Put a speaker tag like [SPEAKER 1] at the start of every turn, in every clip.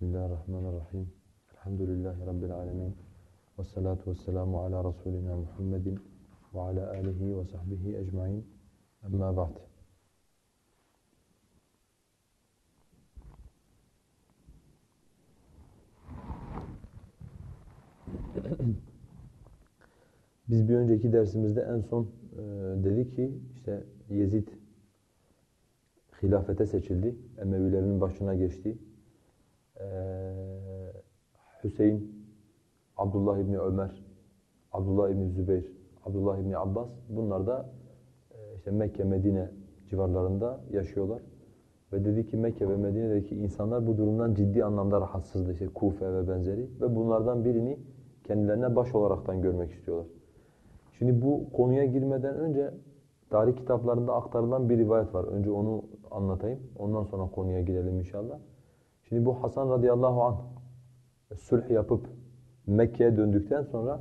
[SPEAKER 1] Bismillahirrahmanirrahim. Elhamdülillahi Rabbil alemin. Ve salatu ve selamu ala Resulina Muhammedin ve ala alihi ve sahbihi ecmain. Amma ba'd. Biz bir önceki dersimizde en son e, dedik ki işte Yezid hilafete seçildi. Emevilerin başına geçti. Ee, Hüseyin, Abdullah İbni Ömer, Abdullah İbni Zübeyir, Abdullah İbni Abbas bunlar da e, işte Mekke, Medine civarlarında yaşıyorlar. Ve dedi ki Mekke ve Medine'deki insanlar bu durumdan ciddi anlamda rahatsızdı. İşte Kufe ve benzeri. Ve bunlardan birini kendilerine baş olaraktan görmek istiyorlar. Şimdi bu konuya girmeden önce tarih kitaplarında aktarılan bir rivayet var. Önce onu anlatayım. Ondan sonra konuya girelim inşallah. Şimdi bu Hasan radıyallahu anh sulh yapıp Mekke'ye döndükten sonra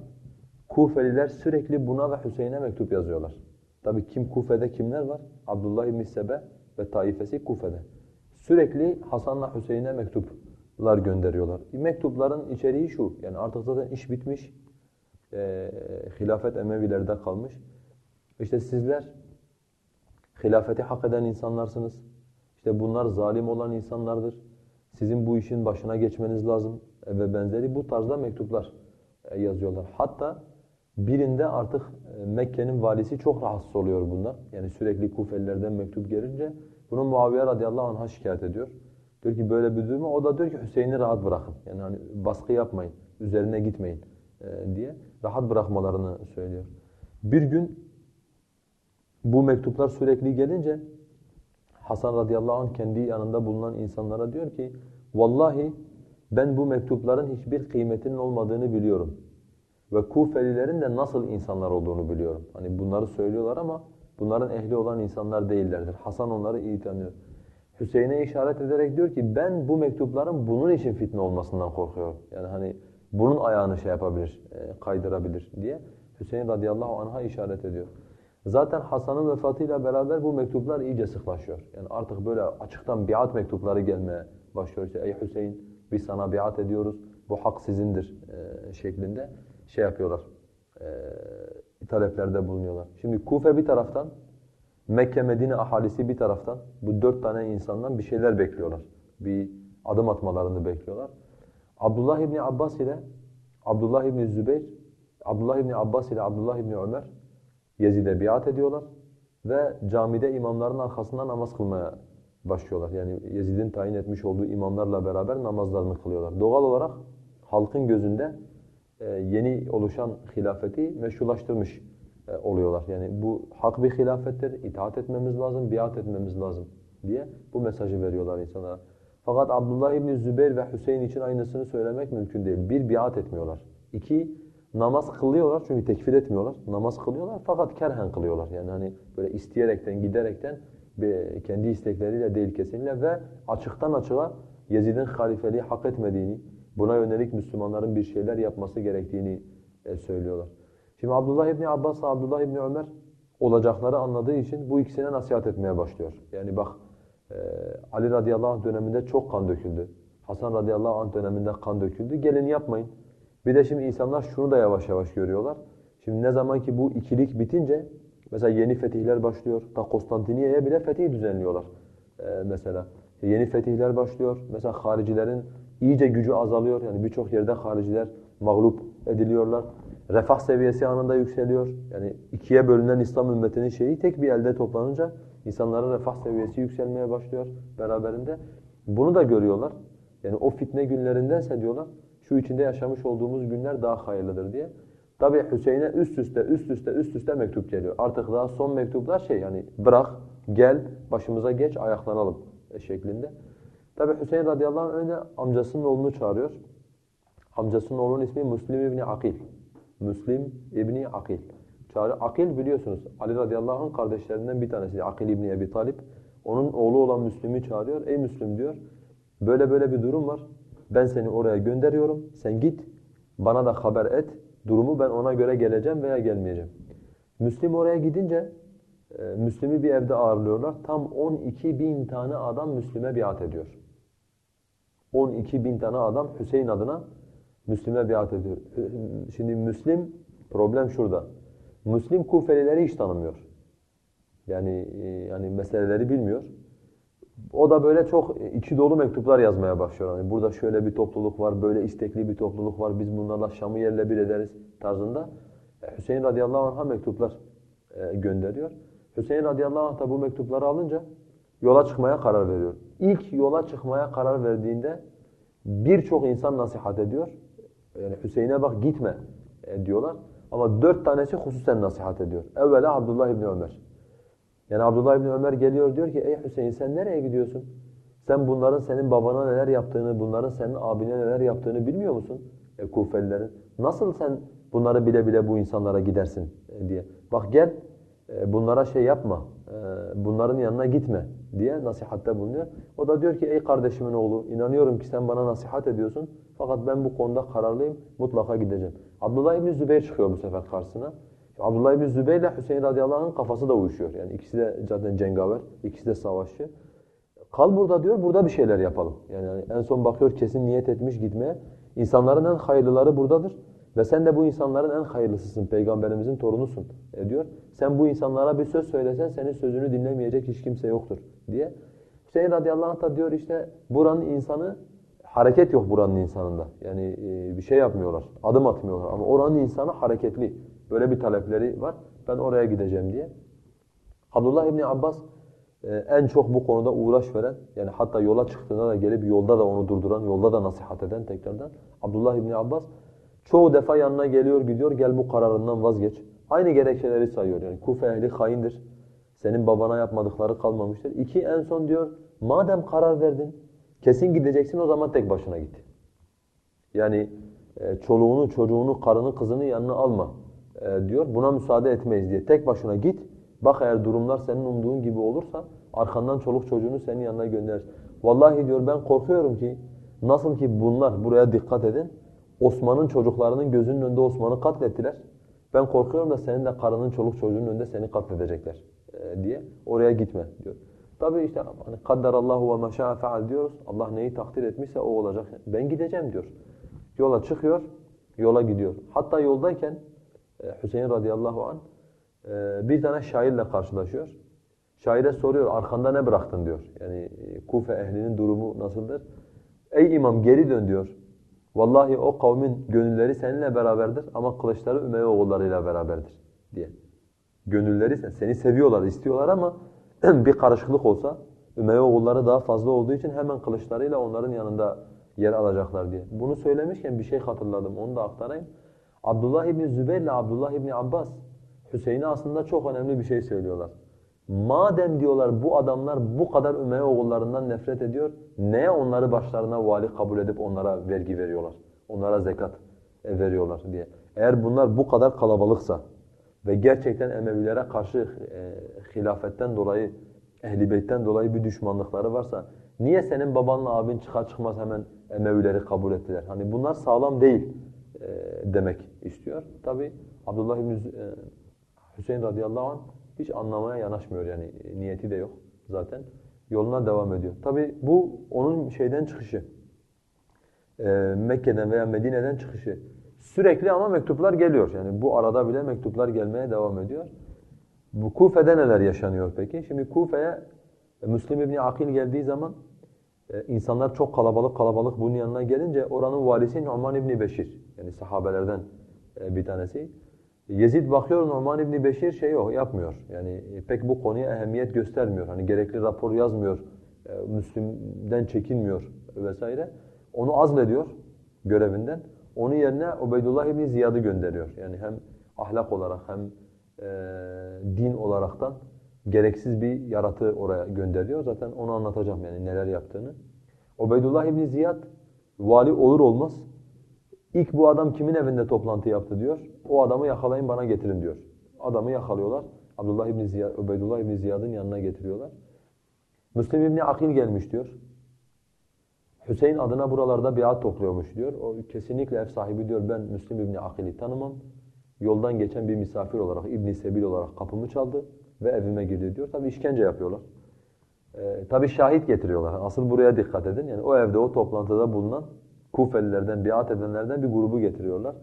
[SPEAKER 1] Kufeliler sürekli buna ve Hüseyin'e mektup yazıyorlar. Tabi kim Kufe'de kimler var? Abdullah ibn Sebe ve taifesi Kufe'de. Sürekli Hasan'la Hüseyin'e mektuplar gönderiyorlar. Mektupların içeriği şu. Yani artık zaten iş bitmiş. E, hilafet Emevilerde kalmış. İşte sizler hilafeti hak eden insanlarsınız. İşte bunlar zalim olan insanlardır. Sizin bu işin başına geçmeniz lazım ve benzeri bu tarzda mektuplar e, yazıyorlar. Hatta birinde artık e, Mekke'nin valisi çok rahatsız oluyor bundan. Yani sürekli Kufelilerden mektup gelince bunu Muaviye radıyallahu anh'a şikayet ediyor. Diyor ki böyle bir durumu o da diyor ki Hüseyin'i rahat bırakın. Yani hani baskı yapmayın, üzerine gitmeyin e, diye rahat bırakmalarını söylüyor. Bir gün bu mektuplar sürekli gelince Hasan radıyallahu anh kendi yanında bulunan insanlara diyor ki Vallahi ben bu mektupların hiçbir kıymetinin olmadığını biliyorum. Ve Kufelilerin de nasıl insanlar olduğunu biliyorum. Hani bunları söylüyorlar ama bunların ehli olan insanlar değillerdir. Hasan onları iyi tanıyor. Hüseyin'e işaret ederek diyor ki ben bu mektupların bunun için fitne olmasından korkuyorum. Yani hani bunun ayağını şey yapabilir, e, kaydırabilir diye Hüseyin radıyallahu anh'a işaret ediyor. Zaten Hasan'ın vefatıyla beraber bu mektuplar iyice sıklaşıyor. Yani artık böyle açıktan biat mektupları gelmeye başlıyor. İşte, Ey Hüseyin biz sana biat ediyoruz, bu hak sizindir e, şeklinde şey yapıyorlar. E, taleplerde bulunuyorlar. Şimdi Kufe bir taraftan, Mekke Medine ahalisi bir taraftan bu dört tane insandan bir şeyler bekliyorlar. Bir adım atmalarını bekliyorlar. Abdullah İbni Abbas ile Abdullah İbni Zübeyir, Abdullah İbni Abbas ile Abdullah İbni Ömer Yezid'e biat ediyorlar ve camide imamların arkasında namaz kılmaya başlıyorlar. Yani Yezid'in tayin etmiş olduğu imamlarla beraber namazlarını kılıyorlar. Doğal olarak halkın gözünde e, yeni oluşan hilafeti meşrulaştırmış e, oluyorlar. Yani bu hak bir hilafettir, itaat etmemiz lazım, biat etmemiz lazım diye bu mesajı veriyorlar insanlara. Fakat Abdullah İbni Zübeyir ve Hüseyin için aynısını söylemek mümkün değil. Bir, biat etmiyorlar. İki, namaz kılıyorlar çünkü tekfir etmiyorlar. Namaz kılıyorlar fakat kerhen kılıyorlar. Yani hani böyle isteyerekten, giderekten kendi istekleriyle değil kesinlikle ve açıktan açığa Yezid'in halifeliği hak etmediğini, buna yönelik Müslümanların bir şeyler yapması gerektiğini e, söylüyorlar. Şimdi Abdullah İbni Abbas Abdullah İbni Ömer olacakları anladığı için bu ikisine nasihat etmeye başlıyor. Yani bak e, Ali radıyallahu anh döneminde çok kan döküldü. Hasan radıyallahu anh döneminde kan döküldü. Gelin yapmayın. Bir de şimdi insanlar şunu da yavaş yavaş görüyorlar. Şimdi ne zaman ki bu ikilik bitince mesela yeni fetihler başlıyor. Ta Konstantiniye'ye bile fetih düzenliyorlar ee, mesela. Yeni fetihler başlıyor. Mesela haricilerin iyice gücü azalıyor. Yani birçok yerde hariciler mağlup ediliyorlar. Refah seviyesi anında yükseliyor. Yani ikiye bölünen İslam ümmetinin şeyi tek bir elde toplanınca insanların refah seviyesi yükselmeye başlıyor beraberinde. Bunu da görüyorlar. Yani o fitne günlerindense diyorlar şu içinde yaşamış olduğumuz günler daha hayırlıdır diye. Tabi Hüseyin'e üst üste üst üste üst üste mektup geliyor. Artık daha son mektuplar şey yani bırak, gel, başımıza geç, ayaklanalım şeklinde. Tabi Hüseyin radıyallahu anh önce amcasının oğlunu çağırıyor. Amcasının oğlunun ismi Müslim İbni Akil. Müslim İbni Akil. Çağrı Akil biliyorsunuz Ali radıyallahu anh kardeşlerinden bir tanesi Akil İbni Ebi Talip. Onun oğlu olan Müslim'i çağırıyor. Ey Müslim diyor. Böyle böyle bir durum var. Ben seni oraya gönderiyorum. Sen git. Bana da haber et. Durumu ben ona göre geleceğim veya gelmeyeceğim. Müslim oraya gidince e, Müslim'i bir evde ağırlıyorlar. Tam 12 bin tane adam Müslim'e biat ediyor. 12 bin tane adam Hüseyin adına Müslim'e biat ediyor. Şimdi Müslim, problem şurada. Müslim Kufelileri hiç tanımıyor. Yani yani meseleleri bilmiyor. O da böyle çok içi dolu mektuplar yazmaya başlıyor. Hani burada şöyle bir topluluk var, böyle istekli bir topluluk var. Biz bunlarla Şam'ı yerle bir ederiz tarzında. E, Hüseyin radıyallahu anh'a mektuplar e, gönderiyor. Hüseyin radıyallahu anh da bu mektupları alınca yola çıkmaya karar veriyor. İlk yola çıkmaya karar verdiğinde birçok insan nasihat ediyor. Yani Hüseyin'e bak gitme e, diyorlar. Ama dört tanesi hususen nasihat ediyor. Evvela Abdullah İbni Ömer. Yani Abdullah İbni Ömer geliyor diyor ki ey Hüseyin sen nereye gidiyorsun? Sen bunların senin babana neler yaptığını, bunların senin abine neler yaptığını bilmiyor musun? E, Kufelilerin. Nasıl sen bunları bile bile bu insanlara gidersin e, diye. Bak gel e, bunlara şey yapma, e, bunların yanına gitme diye nasihatte bulunuyor. O da diyor ki ey kardeşimin oğlu inanıyorum ki sen bana nasihat ediyorsun fakat ben bu konuda kararlıyım mutlaka gideceğim. Abdullah İbni Zübeyir çıkıyor bu sefer karşısına. Abdullah İbni Zübeyir ile Hüseyin radıyallahu anh'ın kafası da uyuşuyor. Yani ikisi de zaten cengaver, ikisi de savaşçı. Kal burada diyor, burada bir şeyler yapalım. Yani en son bakıyor kesin niyet etmiş gitmeye. İnsanların en hayırlıları buradadır. Ve sen de bu insanların en hayırlısısın, peygamberimizin torunusun e diyor. Sen bu insanlara bir söz söylesen senin sözünü dinlemeyecek hiç kimse yoktur diye. Hüseyin radıyallahu anh da diyor işte buranın insanı, hareket yok buranın insanında. Yani e, bir şey yapmıyorlar, adım atmıyorlar ama oranın insanı hareketli. Böyle bir talepleri var. Ben oraya gideceğim diye. Abdullah İbni Abbas e, en çok bu konuda uğraş veren, yani hatta yola çıktığında da gelip yolda da onu durduran, yolda da nasihat eden tekrardan Abdullah İbni Abbas çoğu defa yanına geliyor gidiyor gel bu kararından vazgeç. Aynı gerekçeleri sayıyor yani Kufe ehli haindir. Senin babana yapmadıkları kalmamıştır. İki en son diyor madem karar verdin kesin gideceksin o zaman tek başına git. Yani e, çoluğunu, çocuğunu, karını, kızını yanına alma e, diyor. Buna müsaade etmeyiz diye. Tek başına git. Bak eğer durumlar senin umduğun gibi olursa arkandan çoluk çocuğunu senin yanına gönderir. Vallahi diyor ben korkuyorum ki nasıl ki bunlar buraya dikkat edin. Osman'ın çocuklarının gözünün önünde Osman'ı katlettiler. Ben korkuyorum da senin de karının çoluk çocuğunun önünde seni katledecekler e, diye. Oraya gitme diyor. Tabii işte hani kadderallahu ve meşâ feal diyoruz. Allah neyi takdir etmişse o olacak. Ben gideceğim diyor. Yola çıkıyor, yola gidiyor. Hatta yoldayken Hüseyin radıyallahu an e, bir tane şairle karşılaşıyor. Şaire soruyor arkanda ne bıraktın diyor. Yani Kufe ehlinin durumu nasıldır? Ey imam geri dön diyor. Vallahi o kavmin gönülleri seninle beraberdir ama kılıçları Ümeyye oğullarıyla beraberdir diye. Gönülleri sen, seni seviyorlar, istiyorlar ama bir karışıklık olsa Ümeyye oğulları daha fazla olduğu için hemen kılıçlarıyla onların yanında yer alacaklar diye. Bunu söylemişken bir şey hatırladım, onu da aktarayım. Abdullah İbni Zübeyir ile Abdullah İbni Abbas Hüseyin'e aslında çok önemli bir şey söylüyorlar. Madem diyorlar bu adamlar bu kadar Ümeyye oğullarından nefret ediyor, neye onları başlarına vali kabul edip onlara vergi veriyorlar? Onlara zekat e, veriyorlar diye. Eğer bunlar bu kadar kalabalıksa ve gerçekten Emevilere karşı e, hilafetten dolayı, Beyt'ten dolayı bir düşmanlıkları varsa niye senin babanla abin çıkar çıkmaz hemen Emevileri kabul ettiler? Hani bunlar sağlam değil e, demek istiyor. Tabi Abdullah İbni e, Hüseyin radıyallahu anh hiç anlamaya yanaşmıyor yani niyeti de yok zaten. Yoluna devam ediyor. Tabi bu onun şeyden çıkışı. E, Mekke'den veya Medine'den çıkışı. Sürekli ama mektuplar geliyor. Yani bu arada bile mektuplar gelmeye devam ediyor. Bu Kufe'de neler yaşanıyor peki? Şimdi Kufe'ye Müslim İbni Akil geldiği zaman insanlar çok kalabalık kalabalık bunun yanına gelince oranın valisi Numan İbni Beşir. Yani sahabelerden e, bir tanesi. Yezid bakıyor Numan İbni Beşir şey yok yapmıyor. Yani e, pek bu konuya ehemmiyet göstermiyor. Hani gerekli rapor yazmıyor. Müslim'den çekinmiyor vesaire. Onu azlediyor görevinden. Onun yerine Ubeydullah İbni Ziyad'ı gönderiyor. Yani hem ahlak olarak hem e, din olaraktan gereksiz bir yaratı oraya gönderiyor. Zaten onu anlatacağım yani neler yaptığını. Ubeydullah İbni Ziyad vali olur olmaz ilk bu adam kimin evinde toplantı yaptı diyor. O adamı yakalayın bana getirin diyor. Adamı yakalıyorlar. Abdullah İbni Ziyad, Ubeydullah İbni Ziyad'ın yanına getiriyorlar. Müslim İbni Akil gelmiş diyor. Hüseyin adına buralarda biat topluyormuş diyor. O kesinlikle ev sahibi diyor ben Müslim İbni Akil'i tanımam. Yoldan geçen bir misafir olarak, İbni Sebil olarak kapımı çaldı ve evime girdi diyor. Tabi işkence yapıyorlar. E, Tabi şahit getiriyorlar. Asıl buraya dikkat edin. Yani o evde, o toplantıda bulunan Kufelilerden, biat edenlerden bir grubu getiriyorlar.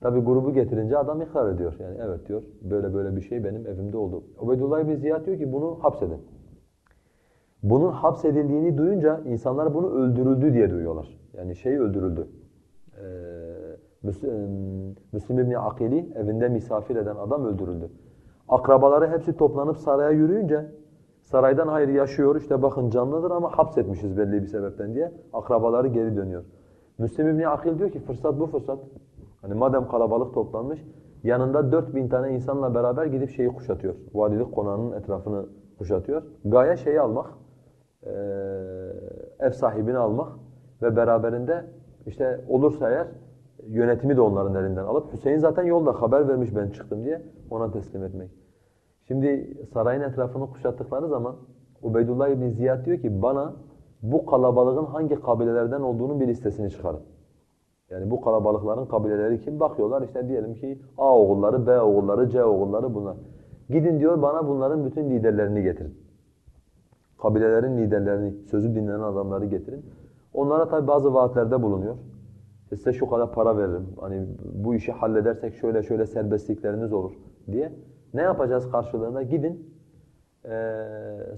[SPEAKER 1] Tabi grubu getirince adam ikrar ediyor. Yani evet diyor, böyle böyle bir şey benim evimde oldu. Ubeydullah bin Ziyad diyor ki bunu hapsedin. Bunun hapsedildiğini duyunca insanlar bunu öldürüldü diye duyuyorlar. Yani şey öldürüldü. Ee, Müslim, Müslim İbni Akili evinde misafir eden adam öldürüldü. Akrabaları hepsi toplanıp saraya yürüyünce saraydan hayır yaşıyor işte bakın canlıdır ama hapsetmişiz belli bir sebepten diye akrabaları geri dönüyor. Müslim İbni Akil diyor ki fırsat bu fırsat. Hani madem kalabalık toplanmış yanında 4000 tane insanla beraber gidip şeyi kuşatıyor. Valilik konağının etrafını kuşatıyor. Gaye şeyi almak, ev sahibini almak ve beraberinde işte olursa eğer yönetimi de onların elinden alıp Hüseyin zaten yolda haber vermiş ben çıktım diye ona teslim etmek. Şimdi sarayın etrafını kuşattıkları zaman Ubeydullah ibn Ziyad diyor ki bana bu kalabalığın hangi kabilelerden olduğunu bir listesini çıkarın. Yani bu kalabalıkların kabileleri kim? Bakıyorlar işte diyelim ki A oğulları, B oğulları, C oğulları bunlar. Gidin diyor bana bunların bütün liderlerini getirin. Kabilelerin liderlerini, sözü dinlenen adamları getirin. Onlara tabi bazı vaatlerde bulunuyor. Size şu kadar para veririm. Hani bu işi halledersek şöyle şöyle serbestlikleriniz olur diye. Ne yapacağız karşılığında? Gidin e,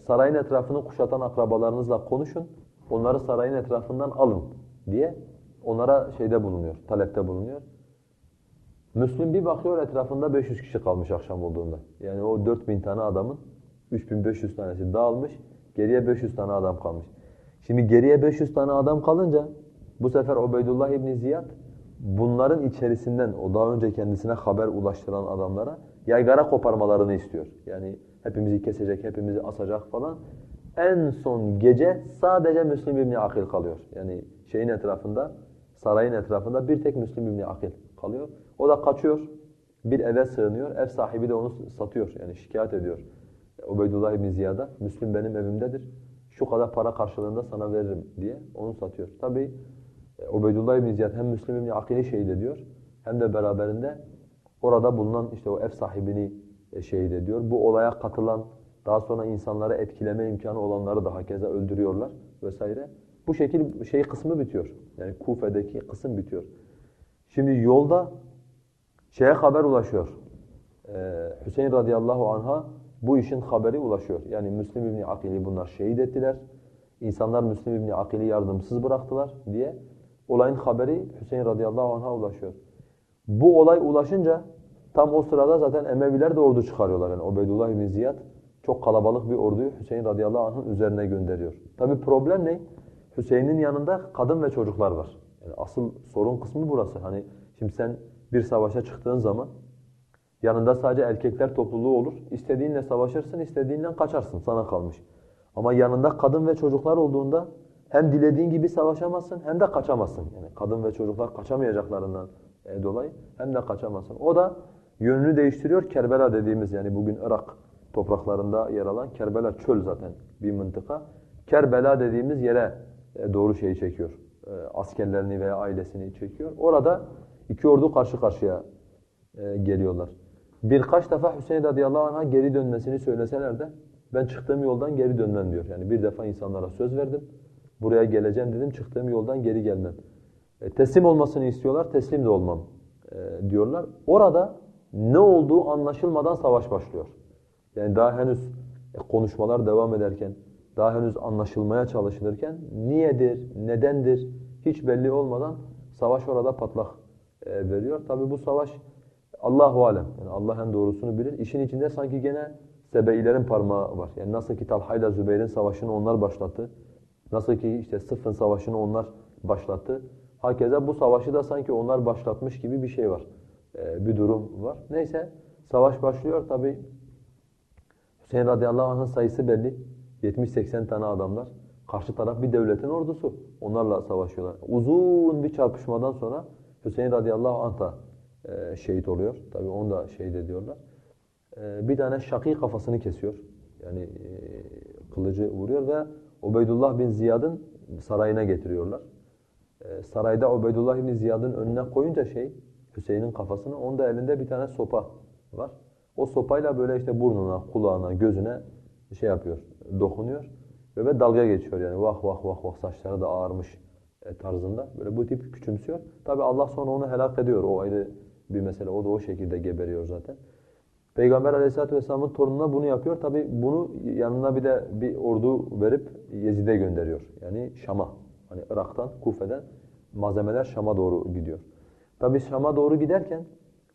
[SPEAKER 1] sarayın etrafını kuşatan akrabalarınızla konuşun. Onları sarayın etrafından alın diye onlara şeyde bulunuyor, talepte bulunuyor. Müslüm bir bakıyor etrafında 500 kişi kalmış akşam olduğunda. Yani o 4000 tane adamın 3500 tanesi dağılmış, geriye 500 tane adam kalmış. Şimdi geriye 500 tane adam kalınca bu sefer Ubeydullah İbni Ziyad bunların içerisinden o daha önce kendisine haber ulaştıran adamlara yaygara koparmalarını istiyor. Yani hepimizi kesecek, hepimizi asacak falan. En son gece sadece Müslim İbni Akil kalıyor. Yani şeyin etrafında, sarayın etrafında bir tek Müslim İbni Akil kalıyor. O da kaçıyor, bir eve sığınıyor. Ev sahibi de onu satıyor, yani şikayet ediyor. Ubeydullah İbni Ziyad'a, Müslim benim evimdedir, şu kadar para karşılığında sana veririm diye onu satıyor. Tabi e, Ubeydullah İbni Ziyad hem Müslim İbni Akil'i şehit ediyor, hem de beraberinde orada bulunan işte o ev sahibini e, şehit ediyor. Bu olaya katılan, daha sonra insanları etkileme imkanı olanları da hakeza öldürüyorlar vesaire. Bu şekil şey kısmı bitiyor. Yani Kufe'deki kısım bitiyor. Şimdi yolda şeye haber ulaşıyor. Ee, Hüseyin radıyallahu anha bu işin haberi ulaşıyor. Yani Müslim İbni Akil'i bunlar şehit ettiler. İnsanlar Müslim İbni Akil'i yardımsız bıraktılar diye olayın haberi Hüseyin radıyallahu anh'a ulaşıyor. Bu olay ulaşınca tam o sırada zaten Emeviler de ordu çıkarıyorlar. Yani Ubeydullah İbni Ziyad çok kalabalık bir orduyu Hüseyin radıyallahu anh'ın üzerine gönderiyor. Tabi problem ne? Hüseyin'in yanında kadın ve çocuklar var. Yani asıl sorun kısmı burası. Hani şimdi sen bir savaşa çıktığın zaman yanında sadece erkekler topluluğu olur. İstediğinle savaşırsın, istediğinden kaçarsın. Sana kalmış. Ama yanında kadın ve çocuklar olduğunda hem dilediğin gibi savaşamazsın hem de kaçamazsın. Yani kadın ve çocuklar kaçamayacaklarından dolayı hem de kaçamazsın. O da yönünü değiştiriyor. Kerbela dediğimiz yani bugün Irak topraklarında yer alan Kerbela çöl zaten bir mıntıka. Kerbela dediğimiz yere e, doğru şeyi çekiyor. E, askerlerini veya ailesini çekiyor. Orada iki ordu karşı karşıya e, geliyorlar. Birkaç defa Hüseyin radıyallahu anh'a geri dönmesini söyleseler de ben çıktığım yoldan geri dönmem diyor. Yani bir defa insanlara söz verdim. Buraya geleceğim dedim, çıktığım yoldan geri gelmem. E, teslim olmasını istiyorlar, teslim de olmam e, diyorlar. Orada ne olduğu anlaşılmadan savaş başlıyor. Yani daha henüz e, konuşmalar devam ederken, daha henüz anlaşılmaya çalışılırken niyedir, nedendir hiç belli olmadan savaş orada patlak e, veriyor. Tabi bu savaş Allahu alem. Yani Allah en doğrusunu bilir. İşin içinde sanki gene Sebeilerin parmağı var. Yani nasıl ki Talha ile Zübeyir'in savaşını onlar başlattı. Nasıl ki işte Sıffın savaşını onlar başlattı. Hakeza bu savaşı da sanki onlar başlatmış gibi bir şey var. Ee, bir durum var. Neyse savaş başlıyor tabi. Hüseyin radıyallahu anh'ın sayısı belli. 70-80 tane adamlar. Karşı taraf bir devletin ordusu. Onlarla savaşıyorlar. Uzun bir çarpışmadan sonra Hüseyin radıyallahu anh da e, şehit oluyor. Tabi onu da şehit ediyorlar. E, bir tane şakî kafasını kesiyor. Yani e, kılıcı vuruyor ve Ubeydullah bin Ziyad'ın sarayına getiriyorlar. E, sarayda Ubeydullah bin Ziyad'ın önüne koyunca şey Hüseyin'in kafasını, onda elinde bir tane sopa var. O sopayla böyle işte burnuna, kulağına, gözüne şey yapıyor, dokunuyor. ve dalga geçiyor yani vah vah vah vah saçları da ağarmış e, tarzında. Böyle bu tip küçümsüyor. Tabi Allah sonra onu helak ediyor. O ayrı bir mesele. O da o şekilde geberiyor zaten. Peygamber aleyhissalatü vesselamın torununa bunu yapıyor. Tabi bunu yanına bir de bir ordu verip Yezid'e gönderiyor. Yani Şam'a. Hani Irak'tan, Kufe'den malzemeler Şam'a doğru gidiyor. Tabi Şam'a doğru giderken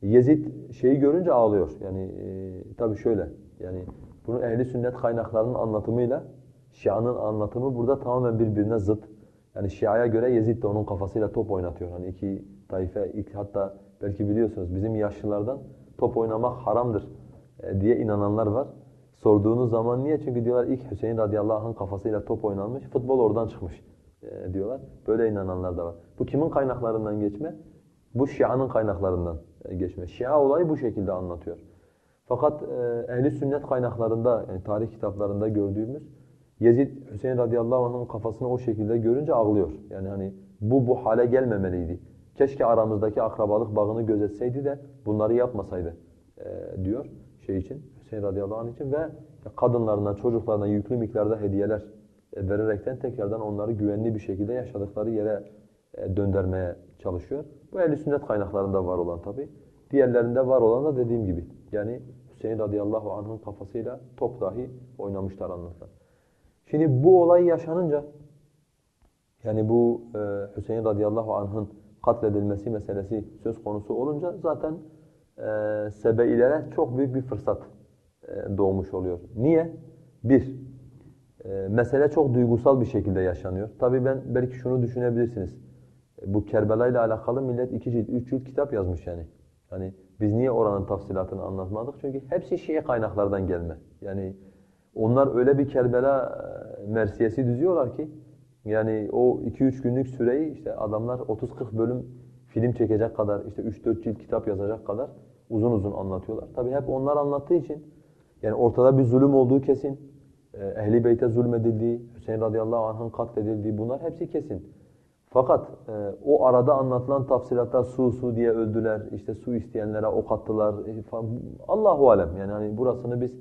[SPEAKER 1] Yezid şeyi görünce ağlıyor. Yani e, tabi şöyle. Yani bunun ehli sünnet kaynaklarının anlatımıyla Şia'nın anlatımı burada tamamen birbirine zıt. Yani Şia'ya göre Yezid de onun kafasıyla top oynatıyor. Hani iki taife, ilk, hatta belki biliyorsunuz bizim yaşlılardan top oynamak haramdır e, diye inananlar var. Sorduğunuz zaman niye? Çünkü diyorlar ilk Hüseyin radıyallahu anh'ın kafasıyla top oynanmış, futbol oradan çıkmış e, diyorlar. Böyle inananlar da var. Bu kimin kaynaklarından geçme? Bu Şia'nın kaynaklarından geçme. Şia olayı bu şekilde anlatıyor. Fakat e, ehli sünnet kaynaklarında, yani tarih kitaplarında gördüğümüz Yezid Hüseyin radıyallahu anh'ın kafasını o şekilde görünce ağlıyor. Yani hani bu bu hale gelmemeliydi. Keşke aramızdaki akrabalık bağını gözetseydi de bunları yapmasaydı e, diyor şey için Hüseyin radıyallahu anh için ve kadınlarına, çocuklarına yüklü miktarda hediyeler e, vererekten tekrardan onları güvenli bir şekilde yaşadıkları yere döndürmeye çalışıyor. Bu ehl sünnet kaynaklarında var olan tabi. Diğerlerinde var olan da dediğim gibi. Yani Hüseyin radıyallahu anh'ın kafasıyla top dahi oynamışlar anlatan. Şimdi bu olay yaşanınca yani bu e, Hüseyin radıyallahu anh'ın katledilmesi meselesi söz konusu olunca zaten e, Sebeilere çok büyük bir fırsat e, doğmuş oluyor. Niye? Bir, e, mesele çok duygusal bir şekilde yaşanıyor. Tabii ben belki şunu düşünebilirsiniz. Bu Kerbela ile alakalı millet iki cilt, üç cilt kitap yazmış yani. Hani biz niye oranın tafsilatını anlatmadık? Çünkü hepsi Şii kaynaklardan gelme. Yani onlar öyle bir Kerbela e, mersiyesi düzüyorlar ki yani o 2-3 günlük süreyi işte adamlar 30-40 bölüm film çekecek kadar işte 3-4 cilt kitap yazacak kadar uzun uzun anlatıyorlar. Tabi hep onlar anlattığı için yani ortada bir zulüm olduğu kesin. E, Ehli Beyt'e zulmedildiği, Hüseyin radıyallahu anh'ın katledildiği bunlar hepsi kesin. Fakat e, o arada anlatılan tafsilatlar su su diye öldüler, işte su isteyenlere ok attılar. E, Allahu alem yani hani burasını biz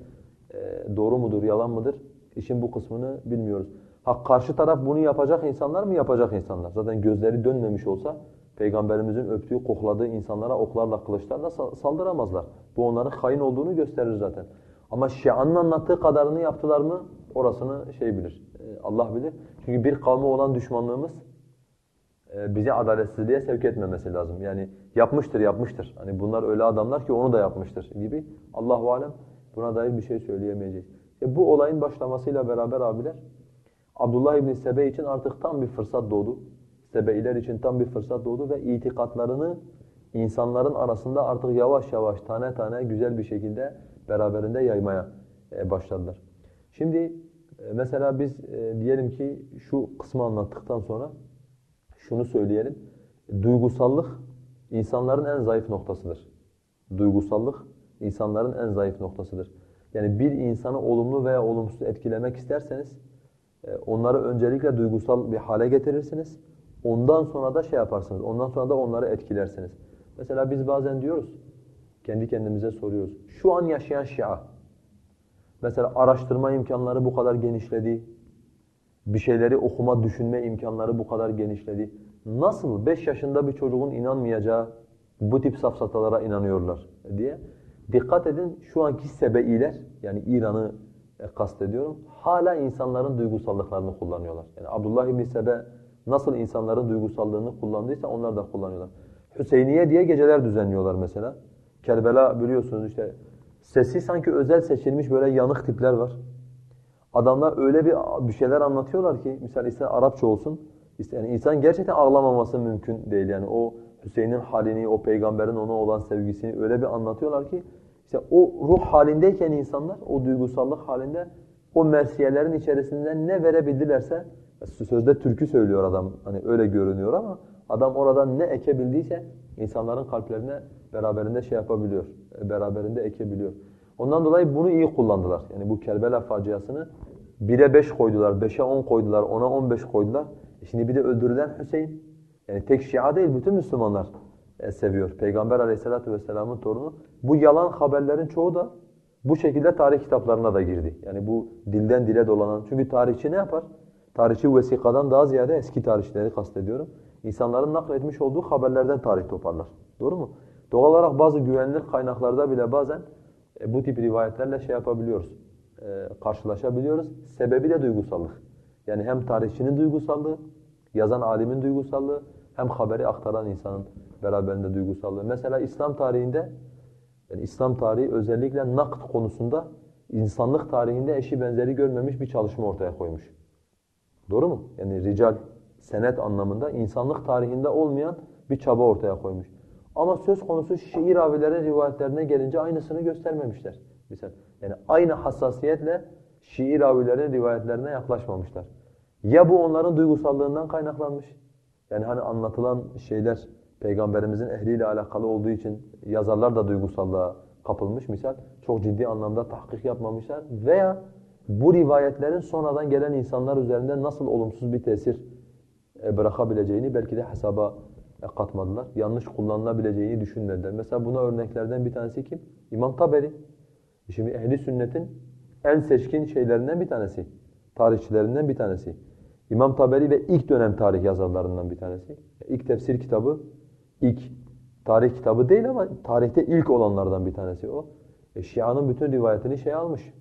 [SPEAKER 1] e, doğru mudur, yalan mıdır? İşin bu kısmını bilmiyoruz. Ha karşı taraf bunu yapacak insanlar mı yapacak insanlar? Zaten gözleri dönmemiş olsa Peygamberimizin öptüğü, kokladığı insanlara oklarla, kılıçlarla saldıramazlar. Bu onların hain olduğunu gösterir zaten. Ama Şia'nın anlattığı kadarını yaptılar mı? Orasını şey bilir, e, Allah bilir. Çünkü bir kavme olan düşmanlığımız bizi adaletsizliğe sevk etmemesi lazım. Yani yapmıştır, yapmıştır. Hani bunlar öyle adamlar ki onu da yapmıştır gibi. Allahu alem buna dair bir şey söyleyemeyeceğiz. E bu olayın başlamasıyla beraber abiler Abdullah İbni Sebe için artık tam bir fırsat doğdu. Sebeiler için tam bir fırsat doğdu ve itikatlarını insanların arasında artık yavaş yavaş tane tane güzel bir şekilde beraberinde yaymaya e, başladılar. Şimdi e, mesela biz e, diyelim ki şu kısmı anlattıktan sonra şunu söyleyelim. Duygusallık insanların en zayıf noktasıdır. Duygusallık insanların en zayıf noktasıdır. Yani bir insanı olumlu veya olumsuz etkilemek isterseniz onları öncelikle duygusal bir hale getirirsiniz. Ondan sonra da şey yaparsınız, ondan sonra da onları etkilersiniz. Mesela biz bazen diyoruz, kendi kendimize soruyoruz. Şu an yaşayan Şia, mesela araştırma imkanları bu kadar genişledi, bir şeyleri okuma, düşünme imkanları bu kadar genişledi. Nasıl 5 yaşında bir çocuğun inanmayacağı bu tip safsatalara inanıyorlar diye. Dikkat edin şu anki sebeiler, yani İran'ı kastediyorum, hala insanların duygusallıklarını kullanıyorlar. Yani Abdullah İbni Sebe nasıl insanların duygusallığını kullandıysa onlar da kullanıyorlar. Hüseyniye diye geceler düzenliyorlar mesela. Kerbela biliyorsunuz işte sesi sanki özel seçilmiş böyle yanık tipler var. Adamlar öyle bir bir şeyler anlatıyorlar ki misal ister Arapça olsun yani insan gerçekten ağlamaması mümkün değil yani o Hüseyin'in halini, o peygamberin ona olan sevgisini öyle bir anlatıyorlar ki işte o ruh halindeyken insanlar o duygusallık halinde o mersiyelerin içerisinden ne verebildilerse Sözde türkü söylüyor adam. Hani öyle görünüyor ama adam oradan ne ekebildiyse insanların kalplerine beraberinde şey yapabiliyor. E, beraberinde ekebiliyor. Ondan dolayı bunu iyi kullandılar. Yani bu Kerbela faciasını 1'e 5 koydular, 5'e 10 koydular, 10'a 15 koydular. E şimdi bir de öldürülen Hüseyin. Yani tek Şia değil, bütün Müslümanlar e, seviyor. Peygamber aleyhissalatu vesselamın torunu. Bu yalan haberlerin çoğu da Bu şekilde tarih kitaplarına da girdi. Yani bu dilden dile dolanan. Çünkü tarihçi ne yapar? Tarihçi vesikadan daha ziyade eski tarihçileri kastediyorum. İnsanların nakletmiş olduğu haberlerden tarih toparlar. Doğru mu? Doğal olarak bazı güvenilir kaynaklarda bile bazen bu tip rivayetlerle şey yapabiliyoruz. E, karşılaşabiliyoruz. Sebebi de duygusallık. Yani hem tarihçinin duygusallığı, yazan alimin duygusallığı, hem haberi aktaran insanın beraberinde duygusallığı. Mesela İslam tarihinde, yani İslam tarihi özellikle nakt konusunda insanlık tarihinde eşi benzeri görmemiş bir çalışma ortaya koymuş. Doğru mu? Yani rical, senet anlamında insanlık tarihinde olmayan bir çaba ortaya koymuş. Ama söz konusu şiir ravilerin rivayetlerine gelince aynısını göstermemişler. Misal. Yani aynı hassasiyetle şiir ravilerin rivayetlerine yaklaşmamışlar. Ya bu onların duygusallığından kaynaklanmış. Yani hani anlatılan şeyler peygamberimizin ehliyle alakalı olduğu için yazarlar da duygusallığa kapılmış misal. Çok ciddi anlamda tahkik yapmamışlar. Veya bu rivayetlerin sonradan gelen insanlar üzerinde nasıl olumsuz bir tesir e, bırakabileceğini belki de hesaba katmadılar. Yanlış kullanılabileceğini düşünmediler. Mesela buna örneklerden bir tanesi kim? İmam Taberi. Şimdi ehli sünnetin en seçkin şeylerinden bir tanesi. Tarihçilerinden bir tanesi. İmam Taberi ve ilk dönem tarih yazarlarından bir tanesi. İlk tefsir kitabı, ilk tarih kitabı değil ama tarihte ilk olanlardan bir tanesi o. E, Şia'nın bütün rivayetini şey almış.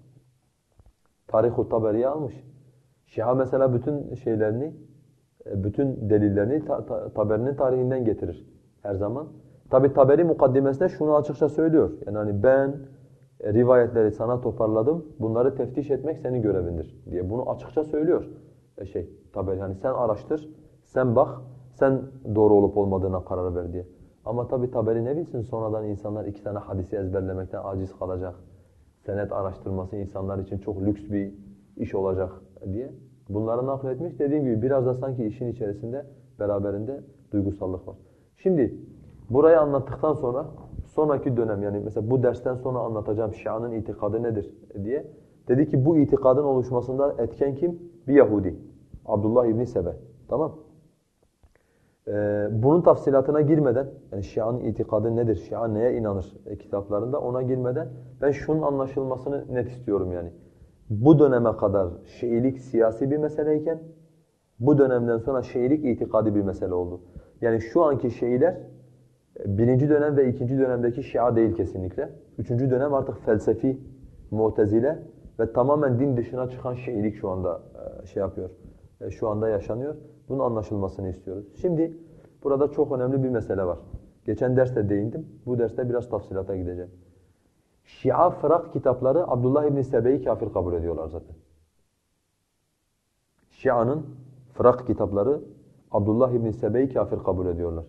[SPEAKER 1] Tarih-u Taberi'ye almış. Şia mesela bütün şeylerini, e, bütün delillerini ta, ta, Taberi'nin tarihinden getirir her zaman. Tabi Taberi mukaddimesinde şunu açıkça söylüyor. Yani hani ben e, rivayetleri sana toparladım, bunları teftiş etmek senin görevindir diye. Bunu açıkça söylüyor e, şey Taberi. Yani sen araştır, sen bak, sen doğru olup olmadığına karar ver diye. Ama tabi Taberi ne bilsin sonradan insanlar iki tane hadisi ezberlemekten aciz kalacak. Senet araştırması insanlar için çok lüks bir iş olacak diye. Bunları nakletmiş. Dediğim gibi biraz da sanki işin içerisinde beraberinde duygusallık var. Şimdi burayı anlattıktan sonra sonraki dönem yani mesela bu dersten sonra anlatacağım Şia'nın itikadı nedir diye. Dedi ki bu itikadın oluşmasında etken kim? Bir Yahudi. Abdullah İbni Sebe. Tamam ee, bunun tafsilatına girmeden, yani Şia'nın itikadı nedir, Şia neye inanır e, kitaplarında ona girmeden ben şunun anlaşılmasını net istiyorum yani. Bu döneme kadar Şiilik siyasi bir meseleyken bu dönemden sonra Şiilik itikadi bir mesele oldu. Yani şu anki Şiiler birinci dönem ve ikinci dönemdeki Şia değil kesinlikle. Üçüncü dönem artık felsefi, mutezile ve tamamen din dışına çıkan Şiilik şu anda e, şey yapıyor, e, şu anda yaşanıyor. Bunun anlaşılmasını istiyoruz. Şimdi burada çok önemli bir mesele var. Geçen derste değindim. Bu derste biraz tafsilata gideceğim. Şia fırak kitapları Abdullah İbni Sebe'yi kafir kabul ediyorlar zaten. Şia'nın fırak kitapları Abdullah İbni Sebe'yi kafir kabul ediyorlar.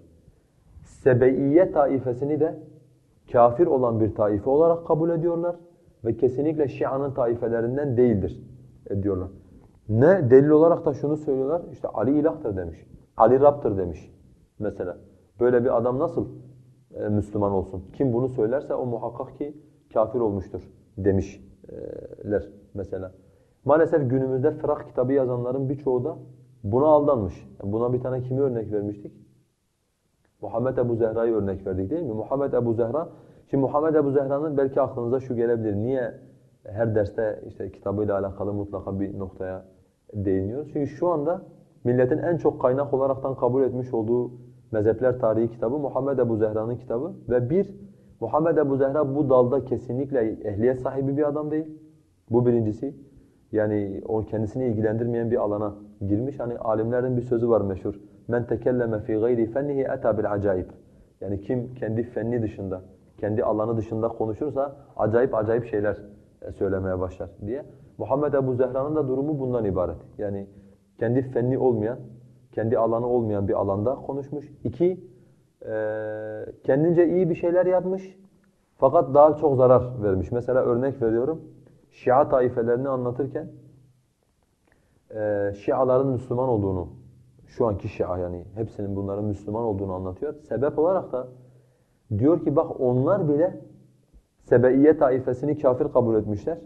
[SPEAKER 1] Sebeiye taifesini de kafir olan bir taife olarak kabul ediyorlar ve kesinlikle Şia'nın taifelerinden değildir diyorlar. Ne? Delil olarak da şunu söylüyorlar. İşte Ali ilahtır demiş. Ali Rab'tır demiş mesela. Böyle bir adam nasıl e, Müslüman olsun? Kim bunu söylerse o muhakkak ki kafir olmuştur demişler mesela. Maalesef günümüzde fırak kitabı yazanların birçoğu da buna aldanmış. Buna bir tane kimi örnek vermiştik? Muhammed Ebu Zehra'yı örnek verdik değil mi? Muhammed Ebu Zehra, şimdi Muhammed Ebu Zehra'nın belki aklınıza şu gelebilir. Niye her derste işte kitabıyla alakalı mutlaka bir noktaya değiniyoruz. Çünkü şu anda milletin en çok kaynak olaraktan kabul etmiş olduğu mezhepler tarihi kitabı Muhammed Ebu Zehra'nın kitabı ve bir Muhammed Ebu Zehra bu dalda kesinlikle ehliyet sahibi bir adam değil. Bu birincisi. Yani o kendisini ilgilendirmeyen bir alana girmiş. Hani alimlerin bir sözü var meşhur. Men tekelleme fi gayri fennihi eta bil acayip. Yani kim kendi fenni dışında, kendi alanı dışında konuşursa acayip acayip şeyler söylemeye başlar diye. Muhammed Ebu Zehra'nın da durumu bundan ibaret. Yani kendi fenni olmayan, kendi alanı olmayan bir alanda konuşmuş. İki, e, kendince iyi bir şeyler yapmış fakat daha çok zarar vermiş. Mesela örnek veriyorum, Şia taifelerini anlatırken e, Şiaların Müslüman olduğunu, şu anki Şia yani hepsinin bunların Müslüman olduğunu anlatıyor. Sebep olarak da diyor ki bak onlar bile Sebeiye taifesini kafir kabul etmişler.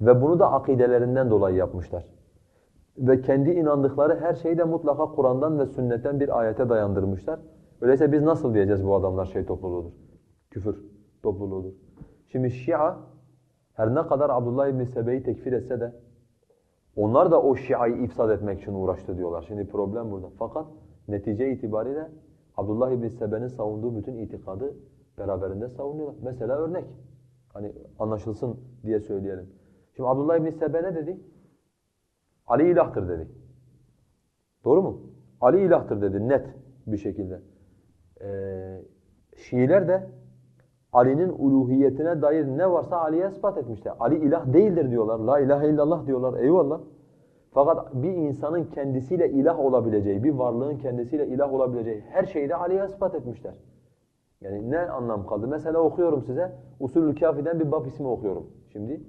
[SPEAKER 1] Ve bunu da akidelerinden dolayı yapmışlar. Ve kendi inandıkları her şeyi de mutlaka Kur'an'dan ve sünnetten bir ayete dayandırmışlar. Öyleyse biz nasıl diyeceğiz bu adamlar şey topluluğudur? Küfür topluluğudur. Şimdi Şia her ne kadar Abdullah İbni Sebe'yi tekfir etse de onlar da o Şia'yı ifsad etmek için uğraştı diyorlar. Şimdi problem burada. Fakat netice itibariyle Abdullah İbni Sebe'nin savunduğu bütün itikadı beraberinde savunuyorlar. Mesela örnek. Hani anlaşılsın diye söyleyelim. Şimdi Abdullah İbni Sebe ne dedi? Ali ilahtır dedi. Doğru mu? Ali ilahtır dedi net bir şekilde. Ee, Şiiler de Ali'nin uluhiyetine dair ne varsa Ali'ye ispat etmişler. Ali ilah değildir diyorlar. La ilahe illallah diyorlar. Eyvallah. Fakat bir insanın kendisiyle ilah olabileceği, bir varlığın kendisiyle ilah olabileceği her şeyi de Ali'ye ispat etmişler. Yani ne anlam kaldı? Mesela okuyorum size. Usulü Kafi'den bir bab ismi okuyorum şimdi.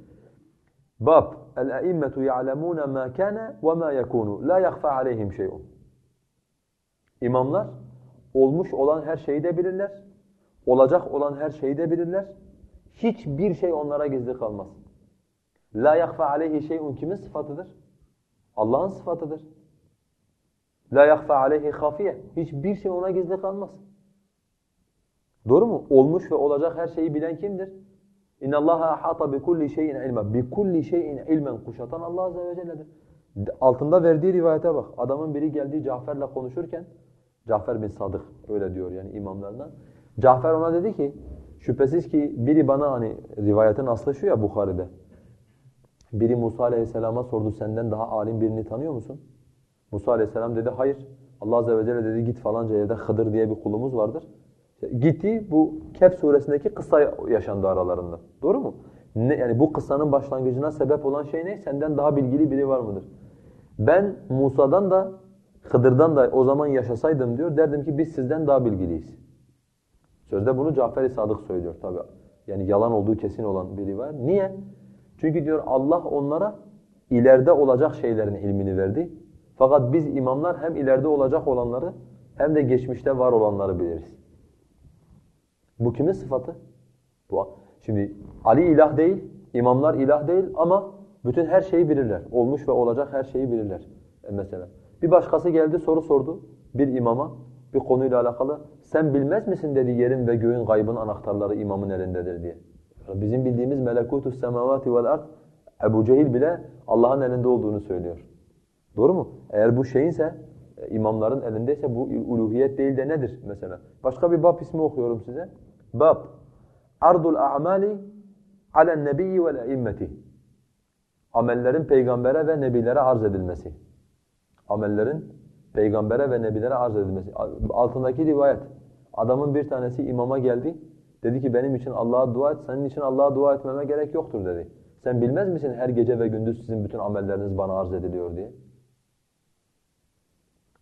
[SPEAKER 1] Bab el-e'immetu ya'lemûne mâ kâne ve mâ yekûnû. La yakhfâ aleyhim şey'un. İmamlar olmuş olan her şeyi de bilirler. Olacak olan her şeyi de bilirler. Hiçbir şey onlara gizli kalmaz. La yakhfa aleyhi şey'un kimin sıfatıdır? Allah'ın sıfatıdır. La yakhfa aleyhi hafiye. Hiçbir şey ona gizli kalmaz. Doğru mu? Olmuş ve olacak her şeyi bilen kimdir? İnna Allaha ahata bi kulli şeyin ilma. Bi kulli şeyin ilmen kuşatan Allah azze ve celle'dir. Altında verdiği rivayete bak. Adamın biri geldiği Cafer'le konuşurken Cafer bin Sadık öyle diyor yani imamlarından. Cafer ona dedi ki şüphesiz ki biri bana hani rivayetin aslı şu ya Bukhari'de. Biri Musa aleyhisselama sordu senden daha alim birini tanıyor musun? Musa aleyhisselam dedi hayır. Allah azze ve celle dedi git falanca yerde Hıdır diye bir kulumuz vardır. Gitti bu Kehf suresindeki kıssa yaşandı aralarında. Doğru mu? Ne, yani bu kıssanın başlangıcına sebep olan şey ne? Senden daha bilgili biri var mıdır? Ben Musa'dan da Hıdır'dan da o zaman yaşasaydım diyor derdim ki biz sizden daha bilgiliyiz. Sözde bunu Cafer-i Sadık söylüyor tabi. Yani yalan olduğu kesin olan biri var. Niye? Çünkü diyor Allah onlara ileride olacak şeylerin ilmini verdi. Fakat biz imamlar hem ileride olacak olanları hem de geçmişte var olanları biliriz. Bu kimin sıfatı? Bu. Şimdi Ali ilah değil, imamlar ilah değil ama bütün her şeyi bilirler. Olmuş ve olacak her şeyi bilirler e mesela. Bir başkası geldi soru sordu bir imama bir konuyla alakalı. Sen bilmez misin dedi yerin ve göğün gaybın anahtarları imamın elindedir diye. Bizim bildiğimiz melekutus semavati vel ard Ebu Cehil bile Allah'ın elinde olduğunu söylüyor. Doğru mu? Eğer bu şeyinse e, imamların elindeyse bu uluhiyet değil de nedir mesela? Başka bir bab ismi okuyorum size. Bab Ardul a'mali alen nebiyyi vel immeti. Amellerin peygambere ve nebilere arz edilmesi. Amellerin peygambere ve nebilere arz edilmesi. Altındaki rivayet. Adamın bir tanesi imama geldi. Dedi ki benim için Allah'a dua et, senin için Allah'a dua etmeme gerek yoktur dedi. Sen bilmez misin her gece ve gündüz sizin bütün amelleriniz bana arz ediliyor diye?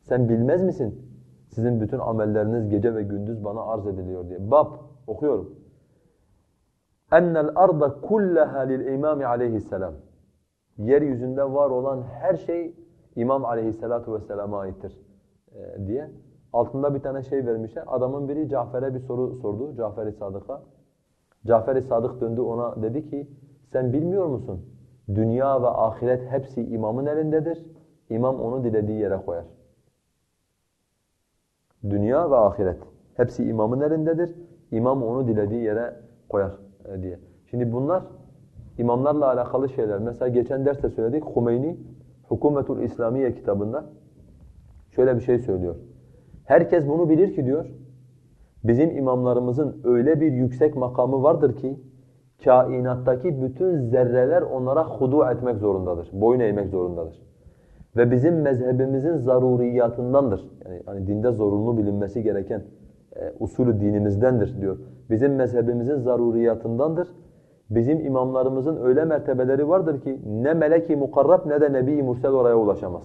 [SPEAKER 1] Sen bilmez misin sizin bütün amelleriniz gece ve gündüz bana arz ediliyor diye? Bab okuyorum. Ennel arda kullaha lil imami aleyhisselam. Yeryüzünde var olan her şey İmam aleyhissalatu vesselama aittir e, diye. Altında bir tane şey vermişler. Adamın biri Cafer'e bir soru sordu, Cafer-i Sadık'a. Cafer-i Sadık döndü ona dedi ki, sen bilmiyor musun? Dünya ve ahiret hepsi imamın elindedir. İmam onu dilediği yere koyar. Dünya ve ahiret hepsi imamın elindedir. İmam onu dilediği yere koyar e, diye. Şimdi bunlar imamlarla alakalı şeyler. Mesela geçen derste söyledik. Humeyni Hukumetul İslamiye kitabında şöyle bir şey söylüyor. Herkes bunu bilir ki diyor, bizim imamlarımızın öyle bir yüksek makamı vardır ki, kainattaki bütün zerreler onlara hudu etmek zorundadır, boyun eğmek zorundadır. Ve bizim mezhebimizin zaruriyatındandır. Yani hani dinde zorunlu bilinmesi gereken e, usulü dinimizdendir diyor. Bizim mezhebimizin zaruriyatındandır Bizim imamlarımızın öyle mertebeleri vardır ki ne meleki mukarrab ne de nebi mursel oraya ulaşamaz.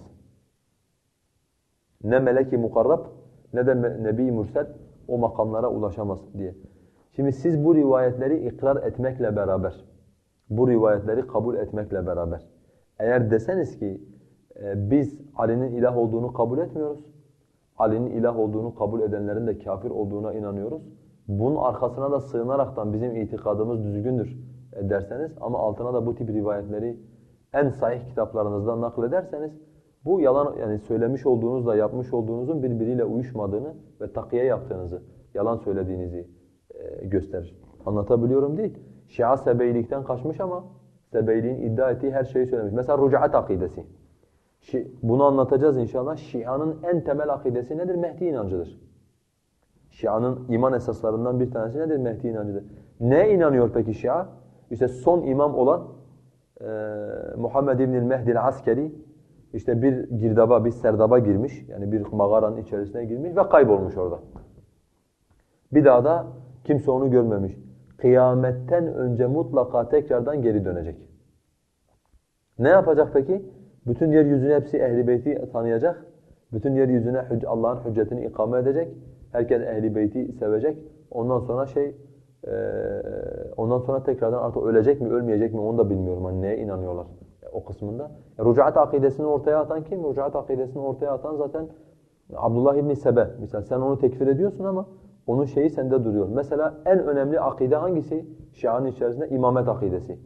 [SPEAKER 1] Ne meleki mukarrab ne de nebi mursel o makamlara ulaşamaz diye. Şimdi siz bu rivayetleri ikrar etmekle beraber, bu rivayetleri kabul etmekle beraber, eğer deseniz ki e, biz Ali'nin ilah olduğunu kabul etmiyoruz, Ali'nin ilah olduğunu kabul edenlerin de kafir olduğuna inanıyoruz, bunun arkasına da sığınaraktan bizim itikadımız düzgündür derseniz ama altına da bu tip rivayetleri en sahih kitaplarınızdan naklederseniz bu yalan yani söylemiş olduğunuzla yapmış olduğunuzun birbiriyle uyuşmadığını ve takiye yaptığınızı, yalan söylediğinizi e, gösterir. Anlatabiliyorum değil. Şia Sebeylikten kaçmış ama Sebeyliğin iddia ettiği her şeyi söylemiş. Mesela Rucaat akidesi. Bunu anlatacağız inşallah. Şia'nın en temel akidesi nedir? Mehdi inancıdır. Şia'nın iman esaslarından bir tanesi nedir? Mehdi inancıdır. Ne inanıyor peki Şia? İşte son imam olan e, Muhammed İbnül Mehdi'l Askeri işte bir girdaba, bir serdaba girmiş. Yani bir mağaranın içerisine girmiş ve kaybolmuş orada. Bir daha da kimse onu görmemiş. Kıyametten önce mutlaka tekrardan geri dönecek. Ne yapacak peki? Bütün yeryüzüne hepsi Ehl-i Beyti tanıyacak. Bütün yeryüzüne Allah'ın hüccetini ikame edecek. Herkes Ehl-i Beyti sevecek. Ondan sonra şey e, ondan sonra tekrardan artık ölecek mi ölmeyecek mi onu da bilmiyorum. Hani neye inanıyorlar o kısmında. E, Rucaat akidesini ortaya atan kim? Rucaat akidesini ortaya atan zaten Abdullah İbni Sebe. Mesela sen onu tekfir ediyorsun ama onun şeyi sende duruyor. Mesela en önemli akide hangisi? Şia'nın içerisinde imamet akidesi.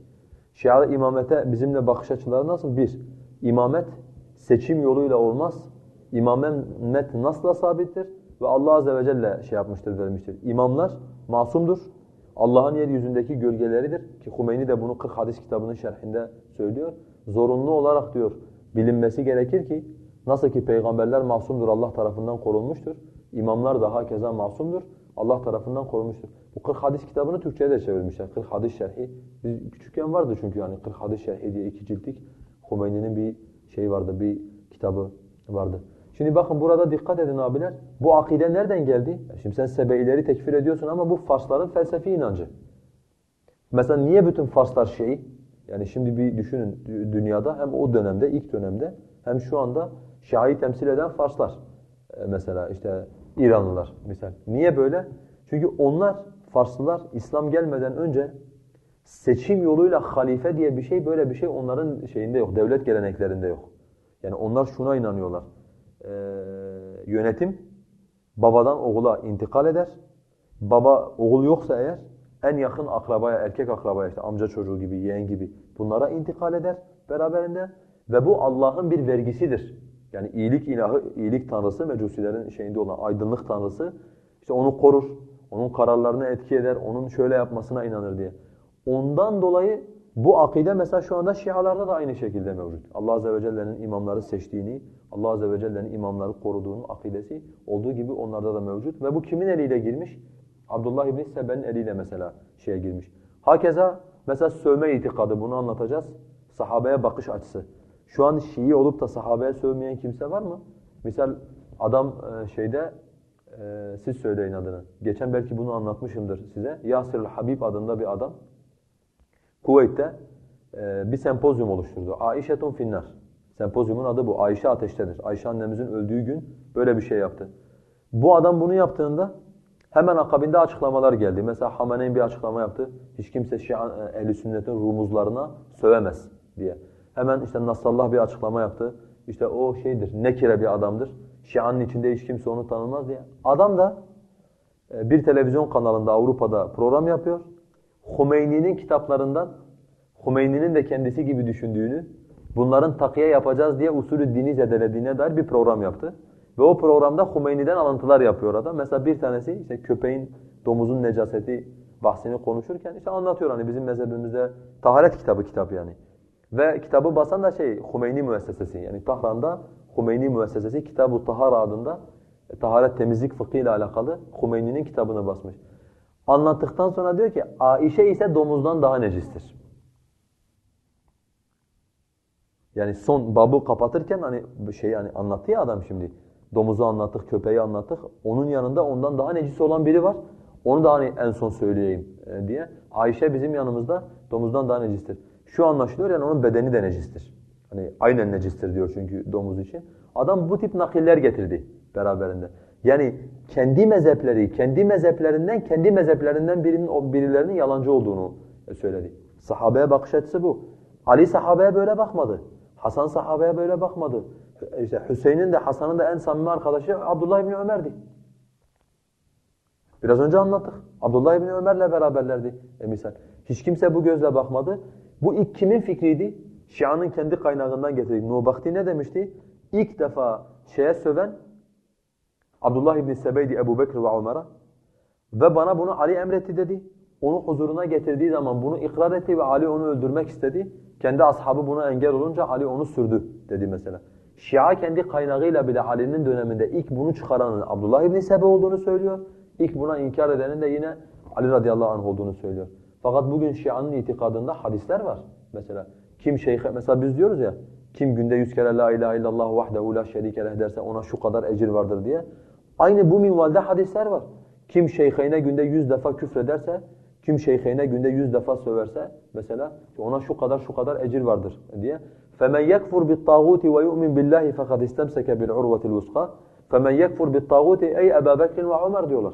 [SPEAKER 1] Şia imamete bizimle bakış açıları nasıl? Bir, imamet seçim yoluyla olmaz. İmamet nasla sabittir ve Allah azze ve celle şey yapmıştır, vermiştir. İmamlar masumdur. Allah'ın yeryüzündeki gölgeleridir ki Humeyni de bunu 40 hadis kitabının şerhinde söylüyor. Zorunlu olarak diyor bilinmesi gerekir ki nasıl ki peygamberler masumdur Allah tarafından korunmuştur. İmamlar da hakeza masumdur. Allah tarafından korunmuştur. Bu 40 hadis kitabını Türkçe'ye de çevirmişler. 40 hadis şerhi. Biz küçükken vardı çünkü yani 40 hadis şerhi diye iki ciltlik Humeyni'nin bir şey vardı, bir kitabı vardı. Şimdi bakın burada dikkat edin abiler. Bu akide nereden geldi? Şimdi sen Sebeileri tekfir ediyorsun ama bu Farsların felsefi inancı. Mesela niye bütün Farslar şey? Yani şimdi bir düşünün dünyada hem o dönemde, ilk dönemde hem şu anda Şia'yı temsil eden Farslar. E, mesela işte İranlılar misal. Niye böyle? Çünkü onlar Farslılar İslam gelmeden önce seçim yoluyla halife diye bir şey böyle bir şey onların şeyinde yok. Devlet geleneklerinde yok. Yani onlar şuna inanıyorlar. Ee, yönetim babadan oğula intikal eder. Baba oğul yoksa eğer en yakın akrabaya, erkek akrabaya işte amca çocuğu gibi, yeğen gibi bunlara intikal eder beraberinde ve bu Allah'ın bir vergisidir. Yani iyilik ilahı, iyilik tanrısı mecusilerin şeyinde olan aydınlık tanrısı işte onu korur, onun kararlarını etki eder, onun şöyle yapmasına inanır diye. Ondan dolayı bu akide mesela şu anda Şialarda da aynı şekilde mevcut. Allah Azze ve Celle'nin imamları seçtiğini, Allah Azze ve Celle'nin imamları koruduğunun akidesi olduğu gibi onlarda da mevcut. Ve bu kimin eliyle girmiş? Abdullah İbni Sebe'nin eliyle mesela şeye girmiş. Hakeza mesela sövme itikadı bunu anlatacağız. Sahabeye bakış açısı. Şu an Şii olup da sahabeye sövmeyen kimse var mı? Misal adam e, şeyde e, siz söyleyin adını. Geçen belki bunu anlatmışımdır size. Yasir Habib adında bir adam. Kuveyt'te e, bir sempozyum oluşturdu. Aişetun finnar. Sempozyumun adı bu. Ayşe ateştedir. Ayşe annemizin öldüğü gün böyle bir şey yaptı. Bu adam bunu yaptığında hemen akabinde açıklamalar geldi. Mesela Hameneyn bir açıklama yaptı. Hiç kimse Şia, ehl sünnetin rumuzlarına sövemez diye. Hemen işte Nasrallah bir açıklama yaptı. İşte o şeydir, nekire bir adamdır. Şia'nın içinde hiç kimse onu tanımaz diye. Adam da e, bir televizyon kanalında Avrupa'da program yapıyor. Hümeyni'nin kitaplarından, Hümeyni'nin de kendisi gibi düşündüğünü, bunların takiye yapacağız diye usulü dini zedelediğine dair bir program yaptı. Ve o programda Hümeyni'den alıntılar yapıyor adam. Mesela bir tanesi işte köpeğin, domuzun necaseti bahsini konuşurken işte anlatıyor hani bizim mezhebimizde taharet kitabı kitap yani. Ve kitabı basan da şey Hümeyni müessesesi yani Tahran'da Hümeyni müessesesi Kitab-ı Tahara adında e, taharet temizlik fıkhı ile alakalı Hümeyni'nin kitabını basmış. Anlattıktan sonra diyor ki Aişe ise domuzdan daha necistir. Yani son babı kapatırken hani şey yani anlattı ya adam şimdi. Domuzu anlattık, köpeği anlattık. Onun yanında ondan daha necis olan biri var. Onu da hani en son söyleyeyim e, diye. Ayşe bizim yanımızda domuzdan daha necistir. Şu anlaşılıyor yani onun bedeni de necistir. Hani aynen necistir diyor çünkü domuz için. Adam bu tip nakiller getirdi beraberinde. Yani kendi mezhepleri, kendi mezheplerinden, kendi mezheplerinden birinin birilerinin yalancı olduğunu söyledi. Sahabeye bakış açısı bu. Ali sahabeye böyle bakmadı. Hasan sahabeye böyle bakmadı. İşte Hüseyin'in de Hasan'ın da en samimi arkadaşı Abdullah İbni Ömer'di. Biraz önce anlattık. Abdullah İbni Ömer'le beraberlerdi e misal. Hiç kimse bu gözle bakmadı. Bu ilk kimin fikriydi? Şia'nın kendi kaynağından getirdik. Nubakti ne demişti? İlk defa şeye söven Abdullah İbni Sebeydi Ebu Bekir ve Ömer'a ve bana bunu Ali emretti dedi. onu huzuruna getirdiği zaman bunu ikrar etti ve Ali onu öldürmek istedi. Kendi ashabı buna engel olunca Ali onu sürdü dedi mesela. Şia kendi kaynağıyla bile Ali'nin döneminde ilk bunu çıkaranın Abdullah İbni Sebe olduğunu söylüyor. İlk buna inkar edenin de yine Ali radıyallahu anh olduğunu söylüyor. Fakat bugün Şia'nın itikadında hadisler var. Mesela kim şeyh, mesela biz diyoruz ya, kim günde yüz kere la ilahe illallah vahdehu la şerike leh derse ona şu kadar ecir vardır diye. Aynı bu minvalde hadisler var. Kim şeyhine günde yüz defa küfrederse, kim şeyhine günde yüz defa söverse mesela ona şu kadar şu kadar ecir vardır diye. فَمَنْ يَكْفُرْ بِالطَّاغُوتِ وَيُؤْمِنْ بِاللّٰهِ فَقَدْ اِسْتَمْسَكَ بِالْعُرْوَةِ الْوُسْقَى فَمَنْ يَكْفُرْ بِالطَّاغُوتِ ey Ebu Bekir ve Ömer diyorlar.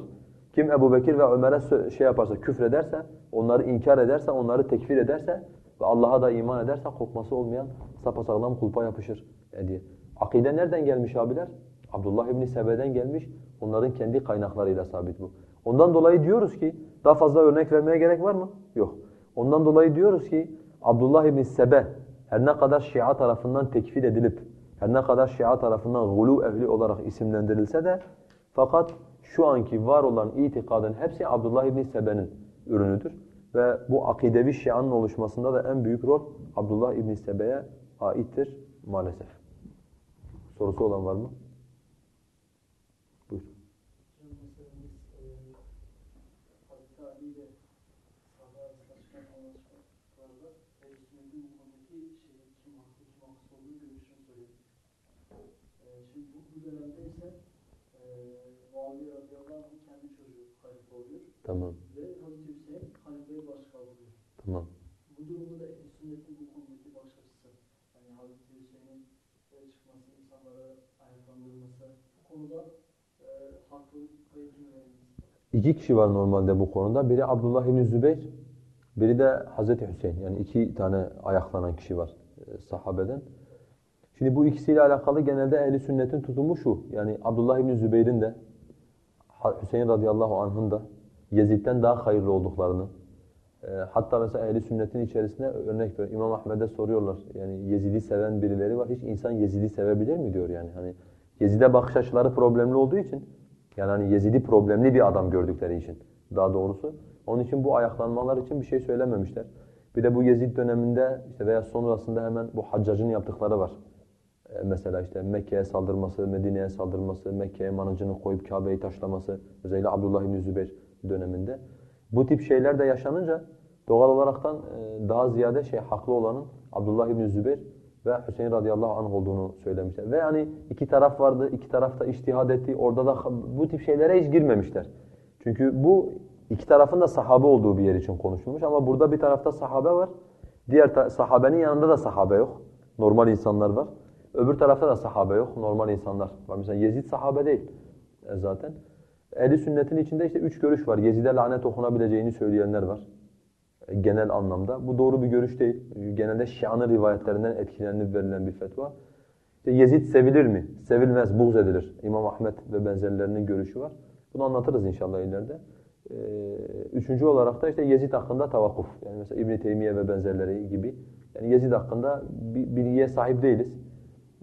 [SPEAKER 1] Kim Ebu Bekir ve Ömer'e şey yaparsa, küfrederse, onları inkar ederse, onları tekfir ederse ve Allah'a da iman ederse kopması olmayan sapasağlam kulpa yapışır e diye. Akide nereden gelmiş abiler? Abdullah İbni Sebe'den gelmiş. Onların kendi kaynaklarıyla sabit bu. Ondan dolayı diyoruz ki, daha fazla örnek vermeye gerek var mı? Yok. Ondan dolayı diyoruz ki, Abdullah İbni Sebe her ne kadar Şia tarafından tekfir edilip, her ne kadar Şia tarafından gulu ehli olarak isimlendirilse de, fakat şu anki var olan itikadın hepsi Abdullah İbni Sebe'nin ürünüdür. Ve bu akidevi şianın oluşmasında da en büyük rol Abdullah İbni Sebe'ye aittir maalesef. Sorusu olan var mı? Buyur.
[SPEAKER 2] Şimdi bu, bu dönemde ise e, Muaviye radıyallahu anh kendi çocuğu halife oluyor
[SPEAKER 1] Tamam,
[SPEAKER 2] ve Hazreti Hüseyin halifeye başkal oluyor.
[SPEAKER 1] tamam.
[SPEAKER 2] Bu durumda da ehl sünnetin bu konudaki bakış açısı, yani Hazreti Hüseyin'in e, çıkması, insanlara ayaklandırması, e?
[SPEAKER 1] İki kişi var normalde bu konuda. Biri Abdullah İbni Zübeyir, biri de Hazreti Hüseyin. Yani iki tane ayaklanan kişi var e, sahabeden. Şimdi bu ikisiyle alakalı genelde ehli sünnetin tutumu şu. Yani Abdullah İbni Zübeyir'in de Hüseyin radıyallahu anh'ın da Yezid'den daha hayırlı olduklarını e, hatta mesela ehli sünnetin içerisine örnek veriyor. İmam Ahmed'e soruyorlar. Yani Yezid'i seven birileri var. Hiç insan Yezid'i sevebilir mi diyor yani. Hani Yezid'e bakış açıları problemli olduğu için yani hani Yezid'i problemli bir adam gördükleri için daha doğrusu. Onun için bu ayaklanmalar için bir şey söylememişler. Bir de bu Yezid döneminde işte veya sonrasında hemen bu haccacın yaptıkları var. E, Mesela işte Mekke'ye saldırması, Medine'ye saldırması, Mekke'ye manıcını koyup Kabe'yi taşlaması, özellikle Abdullah İbni Zübeyir döneminde. Bu tip şeyler de yaşanınca doğal olaraktan e, daha ziyade şey haklı olanın Abdullah İbni Zübeyir ve Hüseyin radıyallahu anh olduğunu söylemişler. Ve hani iki taraf vardı, iki taraf da içtihad etti. Orada da bu tip şeylere hiç girmemişler. Çünkü bu iki tarafın da sahabe olduğu bir yer için konuşulmuş ama burada bir tarafta sahabe var. Diğer sahabenin yanında da sahabe yok. Normal insanlar var. Öbür tarafta da sahabe yok. Normal insanlar var. Mesela Yezid sahabe değil e, zaten. Ehli sünnetin içinde işte üç görüş var. Yezid'e lanet okunabileceğini söyleyenler var. E, Genel anlamda. Bu doğru bir görüş değil. Genelde Şia'nın rivayetlerinden etkilenip verilen bir fetva. İşte Yezid sevilir mi? Sevilmez, buğz edilir. İmam Ahmet ve benzerlerinin görüşü var. Bunu anlatırız inşallah ileride. Ee, üçüncü olarak da işte Yezid hakkında tavakkuf. Yani mesela İbn Teymiye ve benzerleri gibi. Yani Yezid hakkında bir bilgiye sahip değiliz.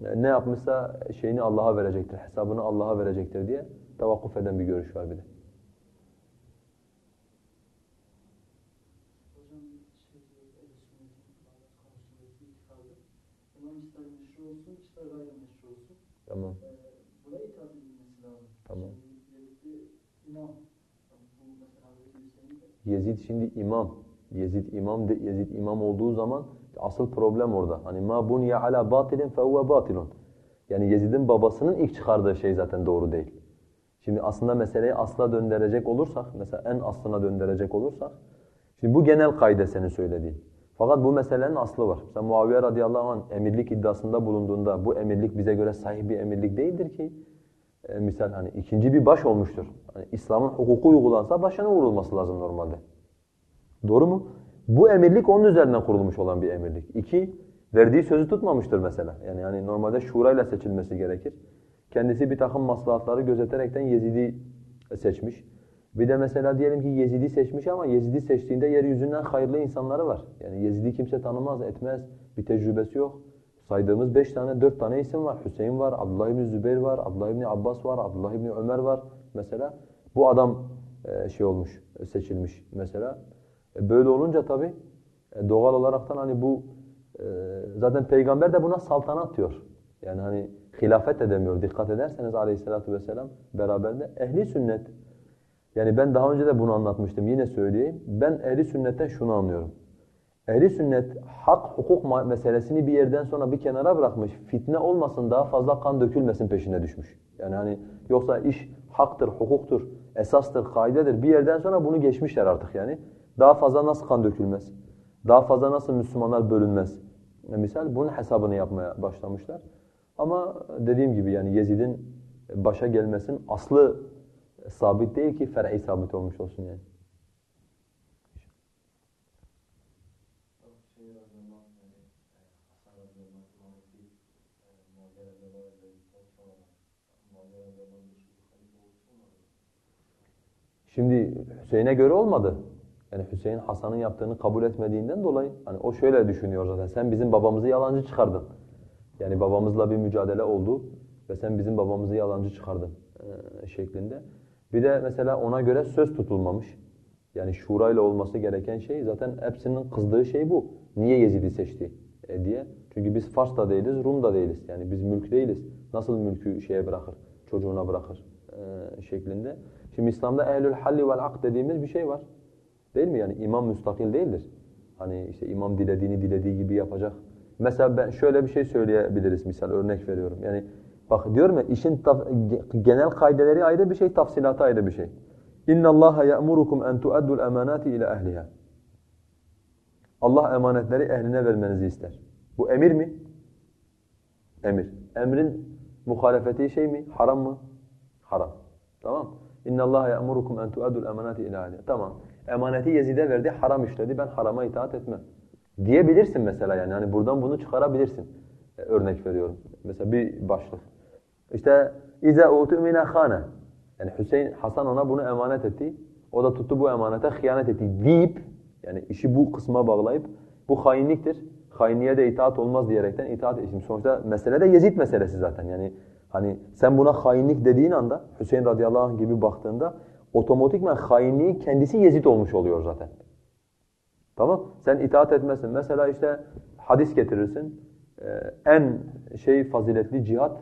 [SPEAKER 1] Yani ne yapmışsa şeyini Allah'a verecektir, hesabını Allah'a verecektir diye tavakkuf eden bir görüş var bir de.
[SPEAKER 2] Şey.
[SPEAKER 1] Tamam.
[SPEAKER 2] E, buna itaat edilmesi lazım.
[SPEAKER 1] Tamam.
[SPEAKER 2] İmam,
[SPEAKER 1] Yezid şimdi imam. Yezid imam de, Yezid imam olduğu zaman asıl problem orada. Hani ma bunya ala batilin fe huve batilun. Yani Yezid'in babasının ilk çıkardığı şey zaten doğru değil. Şimdi aslında meseleyi asla döndürecek olursak, mesela en aslına döndürecek olursak, şimdi bu genel kaide senin söylediğin. Fakat bu meselenin aslı var. Mesela Muaviye radıyallahu anh emirlik iddiasında bulunduğunda bu emirlik bize göre sahih bir emirlik değildir ki e, misal hani ikinci bir baş olmuştur. Hani İslam'ın hukuku uygulansa başına vurulması lazım normalde. Doğru mu? Bu emirlik onun üzerinden kurulmuş olan bir emirlik. İki, verdiği sözü tutmamıştır mesela. Yani yani normalde şurayla seçilmesi gerekir. Kendisi bir takım maslahatları gözeterekten Yezid'i seçmiş. Bir de mesela diyelim ki Yezid'i seçmiş ama Yezid'i seçtiğinde yeryüzünden hayırlı insanları var. Yani Yezid'i kimse tanımaz, etmez. Bir tecrübesi yok. Saydığımız beş tane, dört tane isim var. Hüseyin var, Abdullah İbni Zübeyir var, Abdullah İbni Abbas var, Abdullah İbni Ömer var mesela. Bu adam e, şey olmuş, seçilmiş mesela. E böyle olunca tabii e doğal olaraktan hani bu e, zaten peygamber de buna saltanat diyor. Yani hani hilafet edemiyor. Dikkat ederseniz aleyhissalatu vesselam beraberinde ehli sünnet. Yani ben daha önce de bunu anlatmıştım. Yine söyleyeyim. Ben ehli sünnetten şunu anlıyorum. Ehli sünnet hak hukuk meselesini bir yerden sonra bir kenara bırakmış. Fitne olmasın daha fazla kan dökülmesin peşine düşmüş. Yani hani yoksa iş haktır, hukuktur, esastır, kaidedir. Bir yerden sonra bunu geçmişler artık yani. Daha fazla nasıl kan dökülmez? Daha fazla nasıl Müslümanlar bölünmez? Misal bunun hesabını yapmaya başlamışlar. Ama dediğim gibi yani Yezid'in başa gelmesin aslı sabit değil ki fer'i sabit olmuş olsun yani. Şimdi Hüseyin'e göre olmadı. Yani Hüseyin Hasan'ın yaptığını kabul etmediğinden dolayı hani o şöyle düşünüyor zaten. Sen bizim babamızı yalancı çıkardın. Yani babamızla bir mücadele oldu ve sen bizim babamızı yalancı çıkardın e, şeklinde. Bir de mesela ona göre söz tutulmamış. Yani şura ile olması gereken şey zaten hepsinin kızdığı şey bu. Niye Yezid'i seçti e, diye. Çünkü biz Fars da değiliz, Rum da değiliz. Yani biz mülk değiliz. Nasıl mülkü şeye bırakır, çocuğuna bırakır e, şeklinde. Şimdi İslam'da ehlül halli vel ak dediğimiz bir şey var. Değil mi? Yani imam müstakil değildir. Hani işte imam dilediğini dilediği gibi yapacak. Mesela ben şöyle bir şey söyleyebiliriz misal örnek veriyorum. Yani bak diyorum ya işin genel kaideleri ayrı bir şey, tafsilatı ayrı bir şey. İnna Allah ya'murukum en tu'addul emanati ila ehliha. Allah emanetleri ehline vermenizi ister. Bu emir mi? Emir. Emrin muhalefeti şey mi? Haram mı? Haram. Tamam. İnna Allah ya'murukum en tu'addul emanati ila ehliha. Tamam. Emaneti Yezid'e verdi, haram işledi. Ben harama itaat etmem. Diyebilirsin mesela yani. Hani buradan bunu çıkarabilirsin. Ee, örnek veriyorum. Mesela bir başlık. İşte iza utumina khana. Yani Hüseyin Hasan ona bunu emanet etti. O da tuttu bu emanete hıyanet etti deyip yani işi bu kısma bağlayıp bu hainliktir. Hainliğe de itaat olmaz diyerekten itaat ettim. Sonuçta mesele de Yezid meselesi zaten. Yani hani sen buna hainlik dediğin anda Hüseyin radıyallahu anh gibi baktığında otomatikman hainliğin kendisi Yezid olmuş oluyor zaten. Tamam? Sen itaat etmezsin. Mesela işte hadis getirirsin. Ee, en şey faziletli cihat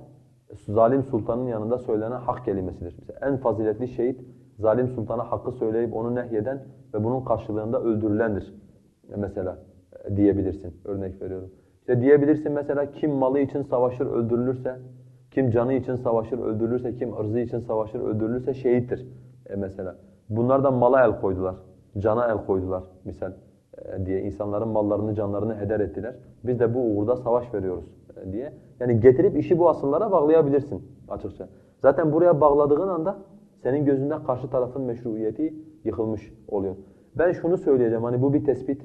[SPEAKER 1] zalim sultanın yanında söylenen hak kelimesidir. Mesela en faziletli şehit zalim sultana hakkı söyleyip onu nehyeden ve bunun karşılığında öldürülendir. Mesela e, diyebilirsin. Örnek veriyorum. İşte diyebilirsin mesela kim malı için savaşır öldürülürse, kim canı için savaşır öldürülürse, kim ırzı için savaşır öldürülürse şehittir. E mesela. Bunlardan mala el koydular. Cana el koydular misal diye insanların mallarını, canlarını heder ettiler. Biz de bu uğurda savaş veriyoruz e, diye. Yani getirip işi bu asıllara bağlayabilirsin açıkça. Zaten buraya bağladığın anda senin gözünde karşı tarafın meşruiyeti yıkılmış oluyor. Ben şunu söyleyeceğim hani bu bir tespit.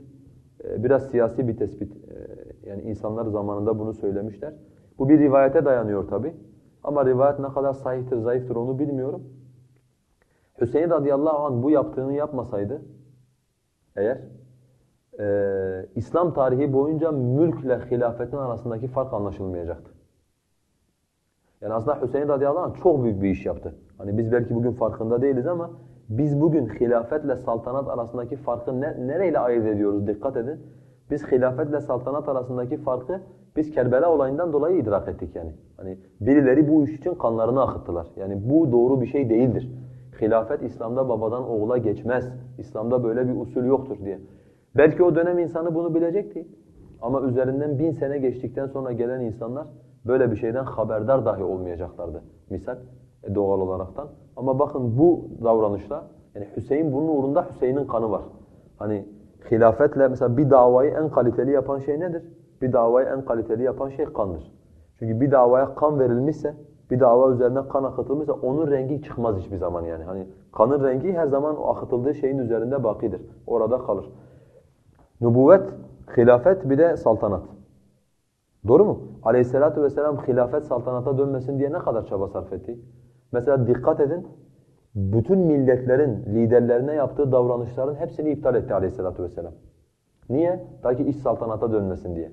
[SPEAKER 1] E, biraz siyasi bir tespit. Yani insanlar zamanında bunu söylemişler. Bu bir rivayete dayanıyor tabi. Ama rivayet ne kadar sahihtir, zayıftır onu bilmiyorum. Hüseyin radıyallahu anh bu yaptığını yapmasaydı eğer e, İslam tarihi boyunca mülkle hilafetin arasındaki fark anlaşılmayacaktı. Yani aslında Hüseyin radıyallahu anh çok büyük bir iş yaptı. Hani biz belki bugün farkında değiliz ama biz bugün hilafetle saltanat arasındaki farkı ne, nereyle ayırt ediyoruz dikkat edin. Biz hilafetle saltanat arasındaki farkı biz Kerbela olayından dolayı idrak ettik yani. Hani birileri bu iş için kanlarını akıttılar. Yani bu doğru bir şey değildir. Hilafet İslam'da babadan oğula geçmez. İslam'da böyle bir usul yoktur diye. Belki o dönem insanı bunu bilecekti. Ama üzerinden bin sene geçtikten sonra gelen insanlar böyle bir şeyden haberdar dahi olmayacaklardı. Misal e, doğal olaraktan. Ama bakın bu davranışla yani Hüseyin bunun uğrunda Hüseyin'in kanı var. Hani hilafetle mesela bir davayı en kaliteli yapan şey nedir? Bir davayı en kaliteli yapan şey kandır. Çünkü bir davaya kan verilmişse, bir dava üzerine kan akıtılmışsa onun rengi çıkmaz hiçbir zaman yani. Hani kanın rengi her zaman o akıtıldığı şeyin üzerinde bakidir. Orada kalır. Nübüvvet, hilafet bir de saltanat. Doğru mu? Aleyhissalatu vesselam hilafet saltanata dönmesin diye ne kadar çaba sarf etti? Mesela dikkat edin, bütün milletlerin liderlerine yaptığı davranışların hepsini iptal etti aleyhissalatu vesselam. Niye? Ta ki iş saltanata dönmesin diye.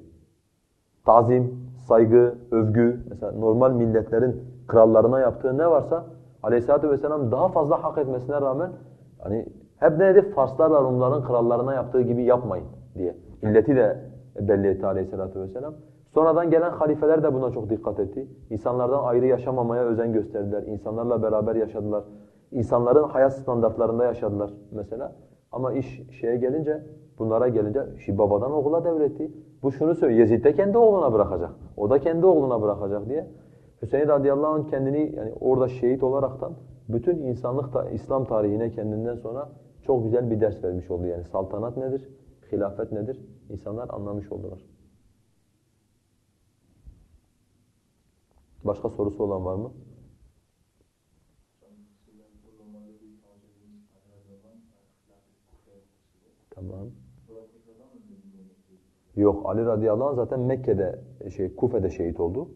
[SPEAKER 1] Tazim, saygı, övgü, mesela normal milletlerin krallarına yaptığı ne varsa aleyhissalatu vesselam daha fazla hak etmesine rağmen hani Hep ne dedi? Farslarla Rumların krallarına yaptığı gibi yapmayın diye. İlleti de belli etti aleyhissalatu vesselam. Sonradan gelen halifeler de buna çok dikkat etti. İnsanlardan ayrı yaşamamaya özen gösterdiler. İnsanlarla beraber yaşadılar. İnsanların hayat standartlarında yaşadılar mesela. Ama iş şeye gelince, bunlara gelince, şi babadan oğula devretti. Bu şunu söylüyor, Yezid de kendi oğluna bırakacak. O da kendi oğluna bırakacak diye. Hüseyin radıyallahu anh kendini yani orada şehit olaraktan bütün insanlık da İslam tarihine kendinden sonra çok güzel bir ders vermiş oldu. Yani saltanat nedir, hilafet nedir? İnsanlar anlamış oldular. Başka sorusu olan var mı? Tamam. Yok Ali radıyallahu anh zaten Mekke'de şey Kufe'de şehit oldu.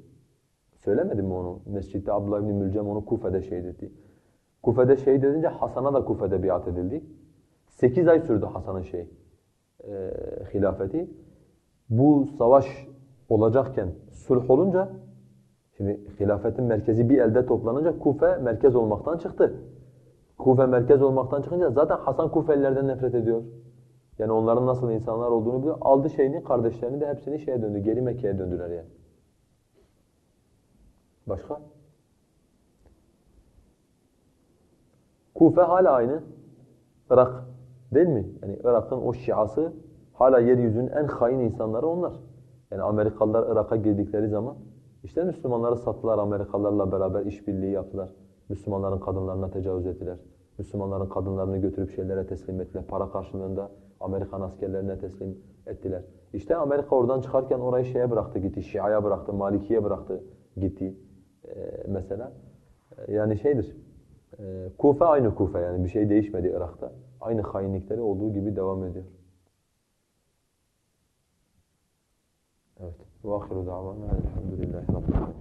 [SPEAKER 1] Söylemedim mi onu? Mescitte Abdullah ibn Mülcem onu Kufe'de şehit etti. Kufe'de şehit edince Hasan'a da Kufe'de biat edildi. 8 ay sürdü Hasan'ın şey e, hilafeti. Bu savaş olacakken sulh olunca şimdi hilafetin merkezi bir elde toplanınca Kufe merkez olmaktan çıktı. Kufe merkez olmaktan çıkınca zaten Hasan Kufelilerden nefret ediyor. Yani onların nasıl insanlar olduğunu biliyor. Aldı şeyini, kardeşlerini de hepsini şeye döndü. Geri Mekke'ye döndüler yani. Başka? Kufe hala aynı. Irak. Değil mi? Yani Irak'ın o şiası hala yeryüzünün en hain insanları onlar. Yani Amerikalılar Irak'a girdikleri zaman işte Müslümanları sattılar Amerikalılarla beraber işbirliği yaptılar. Müslümanların kadınlarına tecavüz ettiler. Müslümanların kadınlarını götürüp şeylere teslim ettiler. Para karşılığında Amerikan askerlerine teslim ettiler. İşte Amerika oradan çıkarken orayı şeye bıraktı gitti. Şia'ya bıraktı, Maliki'ye bıraktı gitti ee, mesela. Yani şeydir. E, Kufe aynı Kufe yani bir şey değişmedi Irak'ta. Aynı hainlikleri olduğu gibi devam ediyor. Evet. Ve davana elhamdülillahi rabbil.